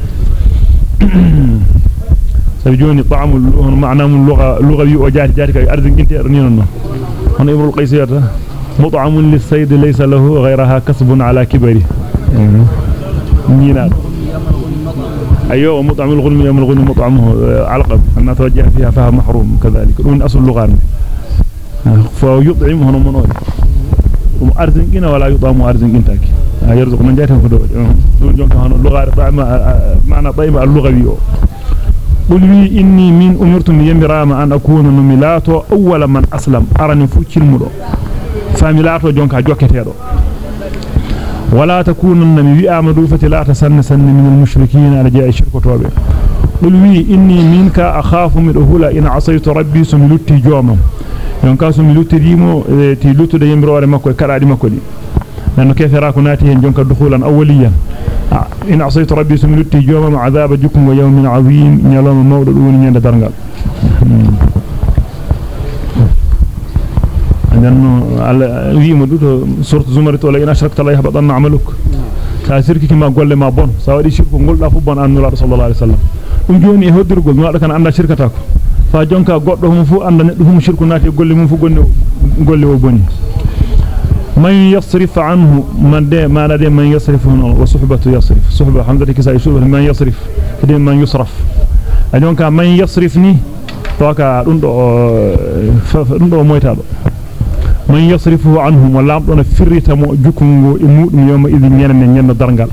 sabi joni ta'amul hono ma'namul lugha lughawi o jaati jaati kay ardi ginte erni non. Hono ibrul qaysiyata mut'amun lis-sayd laysa lahu ghayraha kasbun ala kibari. نيناد أيوة مطعم الغنم يوم الغنم مطعمه علقب أن توجه فيها فها محروم كذلك. من أصل اللغة فيطعم هنا منور أرزنقنا ولا يطعم أرزنقين تاكي يرزق من جاتهم فدول دون جونك هنا. اللغة معنى طيب اللغوي قل لي إني من أمرت يمرام أن أكون نميلاتو أول من أسلم. أرني فوتشي المدو فاميلاتو جونكا جوكتيرو. ولا تكونن من ويامدو فتلا تسن سن من المشركين على جاء شركتوبه قل وي إني منك أخاف من أهولا إن عصيت ربي سملتي جوما. يونكا سملتي ديمو تي لوتو دي يمروري مكو كرادي مكو دي لأنه كيف راكو ناتي هن جونكا دخولا أوليا. إن عصيت ربي سملتي جوما عذاب جكم ويوم عظيم يلوم مولد وني نيند لأنه ويما دوتو سورة زمرة ولا إن أشركت الله يحبطن عملك تأثيرك كما قول لما بون سوادي شرك قول لا فبون أن نلا رسول الله عليه وسلم ɗum joni e hoddirgol no kan anda shirkata ko fa jonka goddo hum fu anda neddo hum shirku naati golle mum fu gonne golle o boni man yasrif anhu man de mana de man yasrif wa suhbatu yasrif suhba hamdati kisa yusuf man yasrif de man yusraf jonka e dargal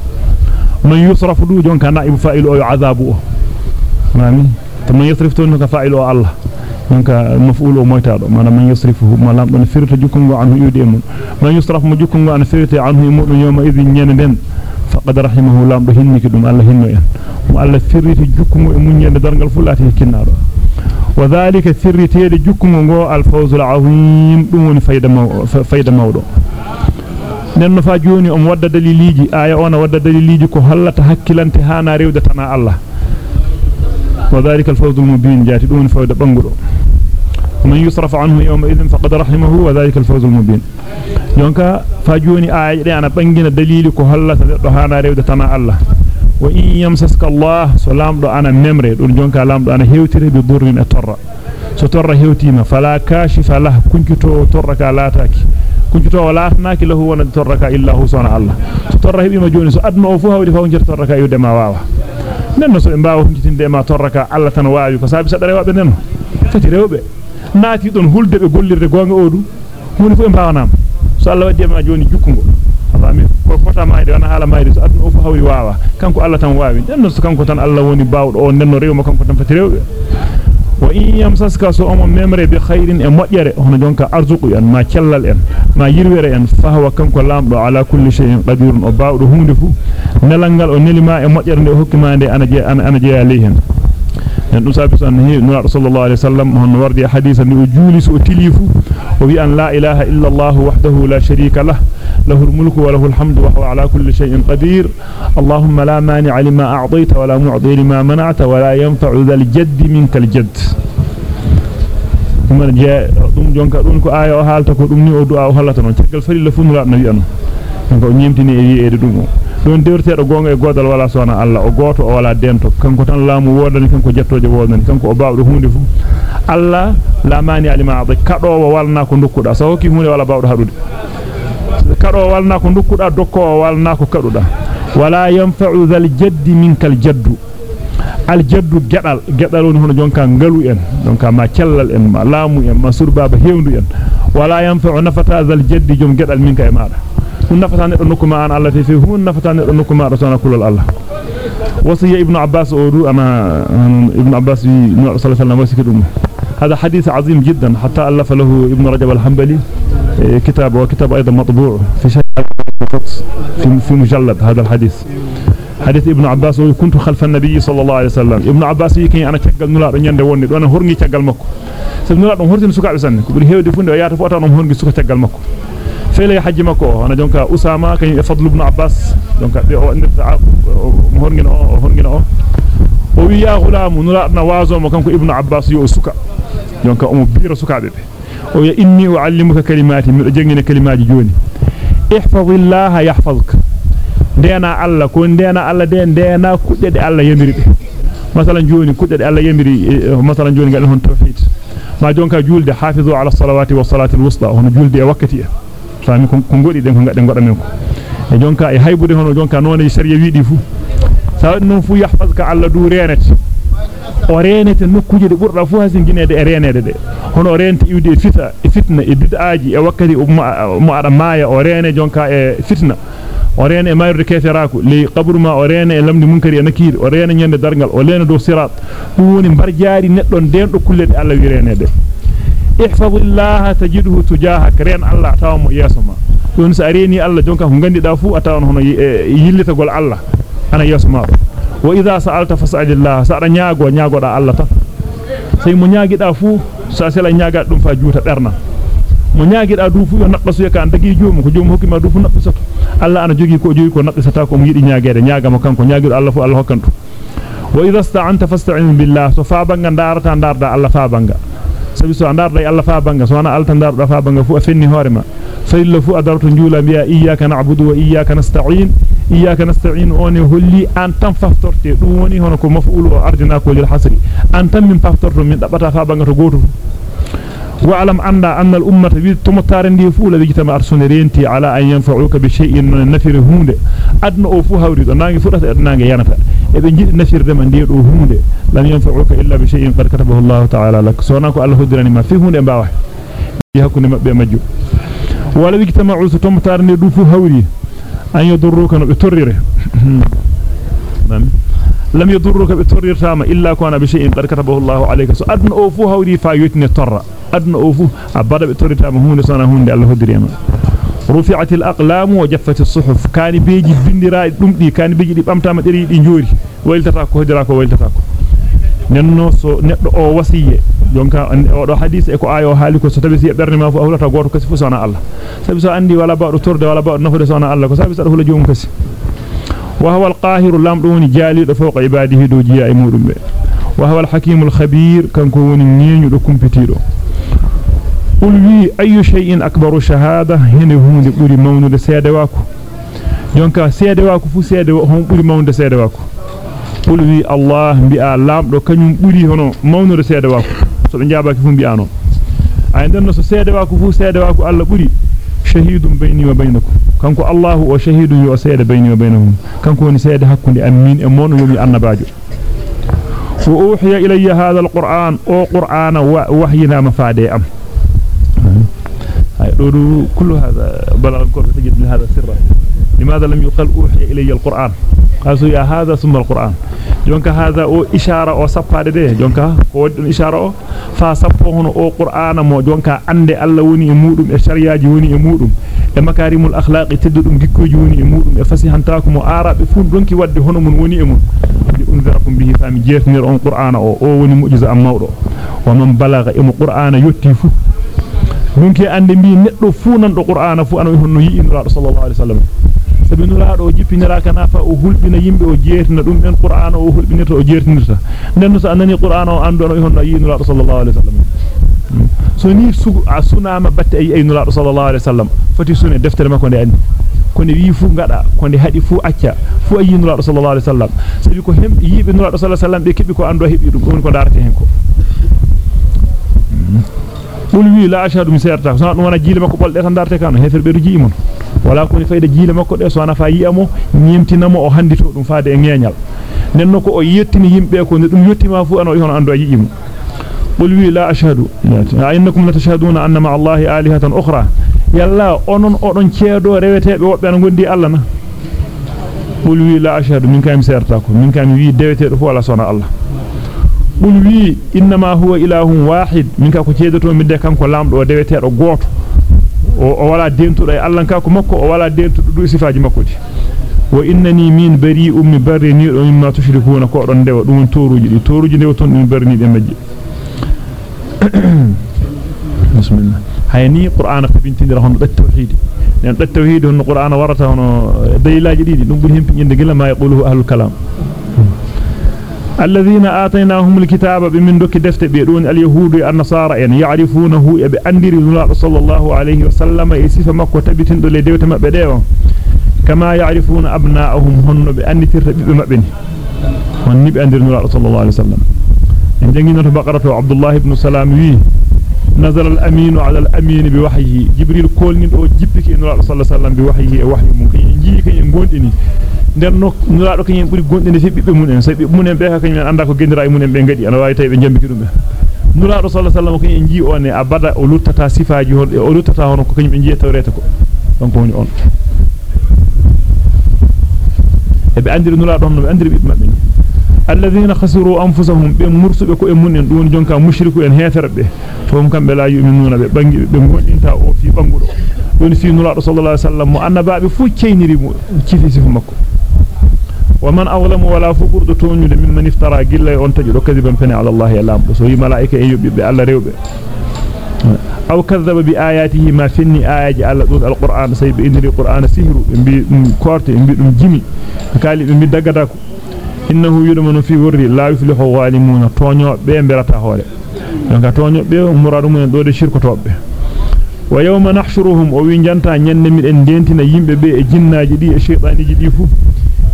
man yusrafu du jonka naibu fa'ilu o azabu o mami to man yasrif to ka fa'ilu o allah jonka maf'ul o moytado mana man yasrifuhu ma lam don firrita jukungo anhu yude mun man yusrafu mo jukungo an firrita anhu mudum yoma idin nyenne den faqad rahimahu lam do hinni dum allah hinno en mo allah firrita jukungo e mun nyenne dargal fulati kinnaado وذلك سر تيد جكمو الفوز العظيم. دون فايدة مودو joni on wadda daliliji aya ona wadda daliliji ko hallata hakkilante hana rewde tana Allah وذلك الفوز المبين. جاتي دون فايدة بانغدو من يصرف عنه يومئذ فقد رحمه. وذلك الفوز المبين. يونكا فاجوني آية دي أنا بنجينا دليل كو هلتا دو هانا ريودة تنا الله وإن يمسسك الله سلام دو أنا نمري دون جونكا لام دو أنا هيوتري بضر أترى سترى هيوتيما فلا كاشف له كنتو ترك لاتاك كنتو لاتناك له وأنا ترك إلا هو سبحانه الله. سترى هبيما جوني سو أدنى أفوها ودي فاونجر ترك يودي ما واوا. nenno so be mbaaw hunjitinde ma torraka alla tan waawi ko saabi sadare wabbe nenno fati rewbe naati don hulde be gollirde gonga odu huni fu e mbaawanam so alla waddi ma joni jukkungo fami ko fota mayde wana hala mayde so aduna o fu hawri waawa kanko alla tan waawi nenno so kanko tan alla woni baawdo o nenno rewmo kanko tan fati rewbe wa in yamsaska so omo memre bi khairin e mojjere hono jonka arzuqu en ma cellal en ma yirwere en fahwa kanko lamdo ala kulli shay'in qadirun o baawdo hunde fu nelangal o nelima e mojjere nde hokkima nde ana je ana je alayhim en dum sabi san hi nura sallallahu alaihi wasallam hon wardi hadithan ni o julis o tilifu o wi an la ilaha illa allah wahdahu la sharika lah له الملك وله الحمد وهو على كل شيء قدير. اللهم لا مانع لما أعطيت ولا معضي لما منعت ولا ينفع ذا الجد منك الجد. ثم جاء ثم جونك أدونك آية أهالة كدومني أدعاء أهالة تقل فريل فن رأى نبي أنا ثم نيمتني إيه إيه دومو ثم دورت يا رغوانك إيه قدل ولا سوانا الله. وقوت ولا دينتو كم قطن لامو وردني كم قجبتو جبوردني كم قباب رهوني فو الله لا مانع لما أعطيك كدو ووالنا كندوك كدا سوكي هوني ولا باب رهدو kado walna ko dokkuda dokko walna ko kaduda wala yanfa'u dhal jaddi minkal jaddu al jaddu gedal gedal woni hono jonka ngalu en jonka ma cellal en ma laamu en ma surbaba hewndu en wala yanfa'u nafata zal jaddi jom gedal minka e maada hun nafata neddo nokuma an Allah fi fi hun nafata neddo nokuma do sona kulal Allah wasiya ibnu abbas odu ana ibnu abbas sallallahu alaihi wasallam wasikidum هذا حديث عظيم جدا حتى ألف له ابن رجب الحنبلي كتاب وكتاب أيضا مطبوع في في في مجلد هذا الحديث. حديث ابن عباس كنت خلف النبي صلى الله عليه وسلم. ابن عباس يكين أنا تجعل نلا رجلا دوني دوني هرني تجعل مكو. سنلا دون هرني سكع بسنة. كبر هيو دفن ويا تفوت أنا هرني سكع تجعل مكو. فيلا يحج مكو. أنا جونك أسامة كين فضل ابن عباس. جونك أو أن هرني أو هرني أو ويا غلام نلا نوازم وكان ابن عباس يو سكع جونك أم بير سكع بيبي. Joni ihfazillaha yahfazuka ndena alla ko ndena alla de ndena kudde de alla yamiri be masalan joni kudde de alla yamiri masalan joni gal hon tawhid ma jonka julde hafizu ala salawati wa salati alwusta hono julde e wakkati fami ko ngodi den ko gadde ngoda men ko e jonka e haybude hono jonka non e sharia wiidi fu sa non fu yahfazka alla du renete o renete nokkuuje ɗe ɓurɗa hasin hasingineede e reeneede ɗe hono o rente iwde e fita e fitna e bid'aaji e wakkati mo aɗa maaya o reene jonka e fitna. O reene e mayrude keeferaako ley qabru ma o reene e lamdi munkari e nakiiri o reene ñande dargal o leene dow sirat ɗum woni barjaari neɗɗon ndeen ɗo kulle ɗe allah wi reeneede ihfadillaha tajidhu tujahak reen allah tawa mo yeeso ma. Reeni allah jonka ko nganndiɗaa fuu a tawan hono e, e yillitagol allah ana yeeso ma wa idha sa'alta fas'alillah sa nyaago nyaagoda Allah ta sai mo nyaagida fu sa sela nyaaga dum fa juuta berna mo nyaagida du fu yo naqasu ka andagi joomu ko joomu hokkima du fu naqasato Allah ana jogi ko jogi ko naqisata ko mo yidi nyaagede nyaagama kanko nyaagido Allah fu Allah hokkantu wa idha sta'anta fasta'in billah so fa banga ndarata ndarda Allah fa banga sabi so ndarda Allah fa banga so ana alta ndarda fa banga fu afenni horema fa illa fu adartu njula biya iyyaka na'budu wa iyyaka nasta'in dum woni hono ko maf'ulu o ardina ko lil hasri an tan min faftorto min dabata fa banga to goto واعلم أن أن الأمة تمتارن دي فولا بيجتمع أرسنرينتي على أن ينفعوك بشيء من النفر هوند أدنى أوفو هوريد نانجي فرط أدنانجي يانتا. إذن جيد نفر دمان دي هوند لن ينفعوك إلا بشيء قد كتبه الله تعالى لك. سوناكو الله هدراني ما في هوند أمباوح أن يضروك نبترره لم يضرك بتورير تاما إلا كان بشيء كتبه الله عليك. أدن أوفو هوري فايتني ترى أدن أوفو أبدا بتورير تاما هون سنة هون الله هدريما رفعت الأقلام وجفت الصحف. كان بيجي بندرا دم دي كان بيجي دي بامتاما دري دي نجوري ويلتتاكو هدراكو ويلتتاكو. Nenno so neddo o wasiye jonka o do hadith e ko ayo haali ko so tabi si berne ma fu awlata goto kasi fu sona Allah sabi so andi wala ba do torde wala ba nafude sona Allah ko sabi sa hula joom kasi وهو القاهر لامدون جالي فوق عباده دو جيا اي مودum be وهو الحكيم الخبير كان كو وني نينو دو كومبيتيدو قل وي اي شيء اكبر شهاده هنا هوند بوري مونده سيده واكو jonka seede waako fu seede hon buri mawnde seede waako قل الله بي لام دو كنيم بوري هنو ماونو دو سيدوا كو سو بي نجابا كفو بي انو اي ندن سو سيدوا كو فو سيدوا كو الله بوري شهيد بيني وبينكم كانكو الله هو شهيد يو سيد بيني وبينهم كانكو ني سيد حكوندي امين امون يومي انباجو فأوحي إلي هذا القرآن أو قرآن وحينا مفادي أم كل هذا بلغ الكرة تجد من هذا سره لماذا لم يقل أوحي إلي القرآن؟ قالوا يا هذا ثم القرآن. جونك هذا أو إشارة أو سبحة ده جونك قود إشارة أو. فسبحه هنا أو قرآن مو. جونك عند الله وني مودم الشريعة وني مودم مكارم الأخلاق تددم جكو وني مودم فسيحن تاكم وآراء بفون. دونك ود هنا من وني أمون لأنذركم به فامي جيفنير أن قرآن أو. أو وني مؤجزة أمورو ومن بلغ إم قرآن يتيفو hunki ande mbi neddo fu nan do qur'ana fu anu honno yi inra sallallahu alaihi wasallam sabi nura do jippinira kana fa o hulbina yimbe o jeertina dum en qur'ana o hulbinirta o jeertinirta den so anani qur'ana o ando no honno yi inra sallallahu alaihi wasallam so ni su sunama batte ay ay nura sallallahu alaihi wasallam fati sunne deftere makko de andi ko ne wi fu ngada ko ne hadi fu acca fu ayi nura sallallahu alaihi wasallam sabi ko hem yibe nura sallallahu alaihi wasallam be kebbi ko ando hebi dum ko darate hen ko jiile makko bolde tan darte kan hefer be ruji mon wala ko ni fayda jiile makko de so wana fa yi'amo nyimtinamo o handito dum faade e ngeñal nenno ko o yettini yimbe ko ne dum yettima fu an o hono ando yimo qul wi la ashhadu ya innakum la tashhaduna anna ma allahi alihatan ukhra yalla onon odon ceedo rewetebe wobbe an gondi alla na qul wi la ashhadu min kam serta ko min kam wi dewetedo fu wala sona allah قل إنما هو إله واحد منك أكو تيدتون من ديكان كو لامد ودويتير وغوط ووالا دينتو رأي ألان كاكو مكو ووالا دينتو دو سفاجي مكو دي وإنني من بري أمي بري نير أمي ما تشركون قرن ديو دون توروجي دي توروجي ديو تون من بري نير مجي بسم الله هيني قرآن قبين تندر هنو التوحيد لأن التوحيد هنو قرآن ورطة هنو ديلاجي دي دي نبول هم في ما يقوله أهل الكلام الذين آتيناهم الكتاب بمن دوك دفت بيدون اليهود النصارى ان يعرفونه بأندر الله صلى الله عليه وسلم يسيف مكو تبتين دول ديوت ديو كما يعرفون أبناءهم هن بأندر بمبني هن بأندر الله صلى الله عليه وسلم. إن جنگينه بقرة عبد الله بن سلام نزل الأمين على الأمين بوحيه. جبريل كولني دو جيبك ان الله صلى الله عليه وسلم بوحيه. وحي ممكن جي كاي غوندني den no nulaado kanyem buri gonde fi bibbe mun en sai bibbe mun en be kanyem anda ko gendira mun en be ngadi ana wawi tay be jambiki dum nulaado sallallahu alaihi wasallam kanyem ji on e abada o luttata sifaaji hon o luttata hono ko kanyem ji tawreta ko donc woni on e be andiri nulaado on no be andiri bibbe mabbe alladhina khasiru anfusahum be mursube ko e mun en dum jonka mushriku en heferbe fom kambe la yu'minuna be bangi be gondinta o fi bangudo don fi nulaado sallallahu alaihi wasallam mo annabaabe fu ceyniri mo cifi sifu makko ومن أظلم ولا فقر تونيد ممن افترى قلا أن تجد كذبا فني على الله يلام سوي ملائكة يبي بألا ريوب أو كذب بآياته ما فني آيات على القرآن سيب إنري القرآن سهر جيمي قال بي دغداكو إنه يدمن في وري لا يفلح الظالمون. تونيو بي مبرتا هوله donc tonyo be muradu mun do de shirko tobbe wa yawma nahshuruhum o wi janta nyanne miden dentina yimbe be e jinnaaji di e shaytaniji di fu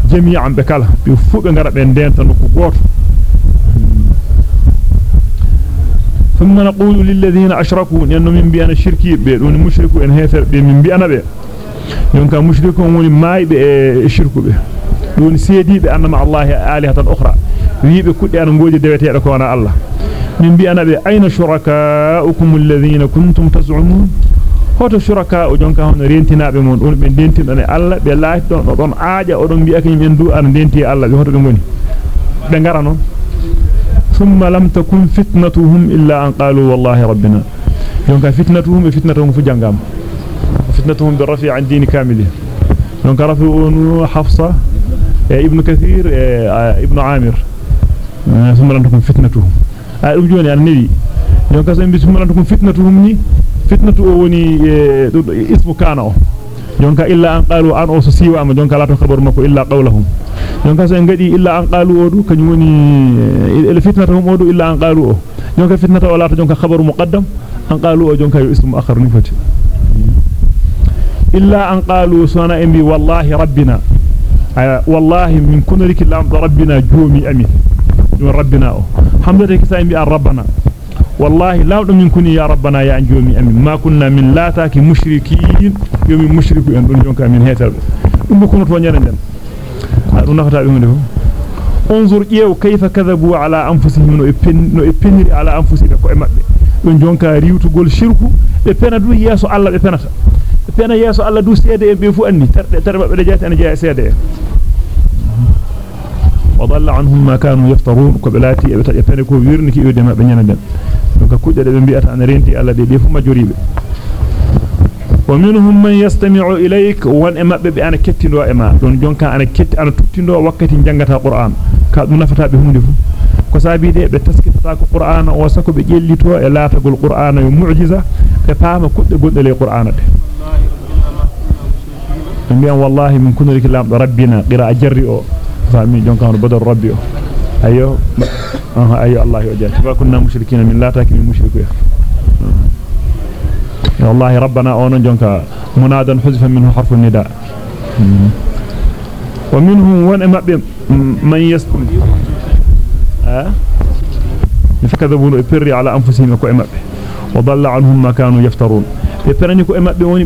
jami'an be kala be fu be ngara be denta no ko goto ثم نقول للذين اشركوا انهم من بيان الشركي be don mushriku en hefer be min biyana be donc mushriku woni maaybe e shirku be don seedibe annama allah alihatan ukhra wiibe kudde an ngoodi deweteede ko wana allah min biyana be ayna shurakaukum alladhina kuntum taz'umun hoto shuraka o jonka hono rentinaabe mon don be dentindane alla be laati don don aaja o don bi'a kanyum du an denti alla be hoto be ngoni be ngara non thumma lam takun fitnatuhum illa an qalu wallahi rabbina jonka fitnatuhum fitnatuhum fu jangam fitnatuhum bi rafi' an din kamil jonka rafi'un hafsa ibn kathir ibn amir thumma lam takun fitnatuhum a dum joni an nabi jonka so mbi thumma lam takun fitnatuhum ni fitnatu o woni ismu kana o jonka illa an qalu an o siwa ma jonka lato khabaru mako illa qawluhum jonka so en gadi illa an qalu o du kany woni il fitnatuhum o du illa an qalu o jonka fitnata o lato jonka khabaru muqaddam an qalu o jonka ismu akhar ni fati illa an qalu sana embi wallahi rabbina wallahi min kunriki lam rabbina joomi amin rabbina o hamdata kisa embi an rabbana والله لا أدم يكوني يا ربنا يا أنجومي أمين. ما كنا من لاتاك مشركين. يومي مشركوا أن دونجونك من هاتر أم بكونا توانيانا جان أدو نخطاء بهم انظر إيو كيف كذبوا على أنفسهم. نو إبنري على أنفسهم. كو إمات دونجونك ريو تقول شركوا إبنا دو ياسو الله إبنا إبنا ياسو الله دو سيادة يبنفو أني. تربع بلجات أنا جاي سيادة. وضل عنهم ما كانوا يفترون. قبلاتي إبنا كو ويرنكي إبنا بنيانا جان donc kudde de be bi'ata an renti alla de de fu majoribe wa minhum man yastami'u ilayk wan emabbe be ana kettindo e ma don jonka ana ketti ana tuttindo wakkati jangata qur'an ka dum nafata be hunde fu ko sabide be taskita ko qur'ana o sako be jellito e latagol qur'ana yo mu'jiza be faama kudde godde le qur'ana de dum wallahi min kunuri kilam rabbina qira'a jarri o فامي جون كانوا بدر ربي آه أيوه الله يوجد فكنا مشركين من لا تاكل المشرك يا الله ربنا أون جونك. منادا حذف منه حرف النداء. ومنهم وان من يستم أه؟ فكذبوا إبري على أنفسهم كو مبه وضل عنهم ما كانوا يفترون. إبرني كو مبه وني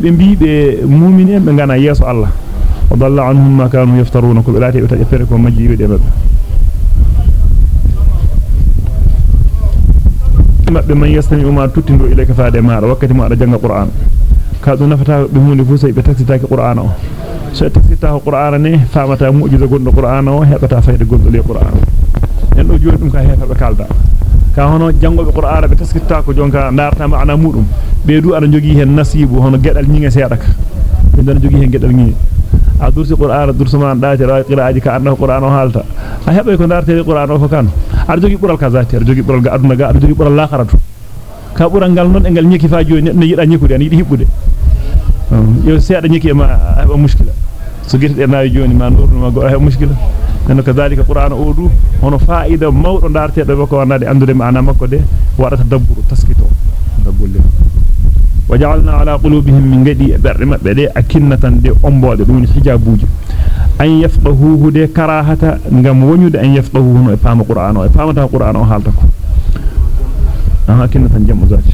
mu'minin be ngana yeso Allah وضل عنهم ما كانوا يفترون. كل لا تيبتا يفرق مجيب دي mabbe man yastami umma tuttindo ilayka faade maara wakkati mo ada janga qur'an ka do nafata be hunde fu sey be taksitaaki qur'an o so taksita qur'an ne famata mu'jiza gondo qur'an o hebata fayde gondo le qur'an en do joni dum ka hefa be kalda ka hono jangobe qur'ana be taskita ko jonka darta maana mudum be du ana jogi hen nasibu hono gedal nyinga sedaka be don jogi hen gedal nyinga a dursi qur'ana dursuma daati ra qiraaji ka annahu qur'ano halta a hebe ko darte qur'ano ko kan ar jogi bural kazati ar jogi bural ga aduna ga ar jogi bural lakharatu ka bural gal non e gal nyiki fa joni ne yida nyikude an yidi hibbude yo seeda nyiki ma heba mushkila so girde naayi joni ma nurnu ma go heba mushkila nano kadhalika qur'an odu hono faida mawdo dartedo be ko wanade andude maana makko de wadata dabburu taskito dabbulle wajalna ala qulubihim min gadi berre mabbe de akinnatan de ombode dum hijabuji an yafqahuhu de karahata ngam wonyude an yafqahuhu no e paama qur'an o e paamata qur'an o halta ko aha akinnatan jamu zati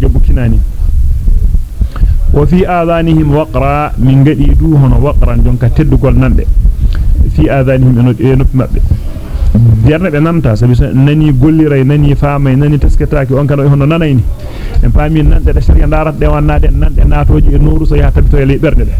jabu kinani wa fi adanihim waqra min gadi du hono e berne be nanta sabi nani golliray nani faamay nani tasketaaki on kala hono nanayni en faami nande de sharia darat de wannade nande naatoji e nuru so ya tabito e le berne de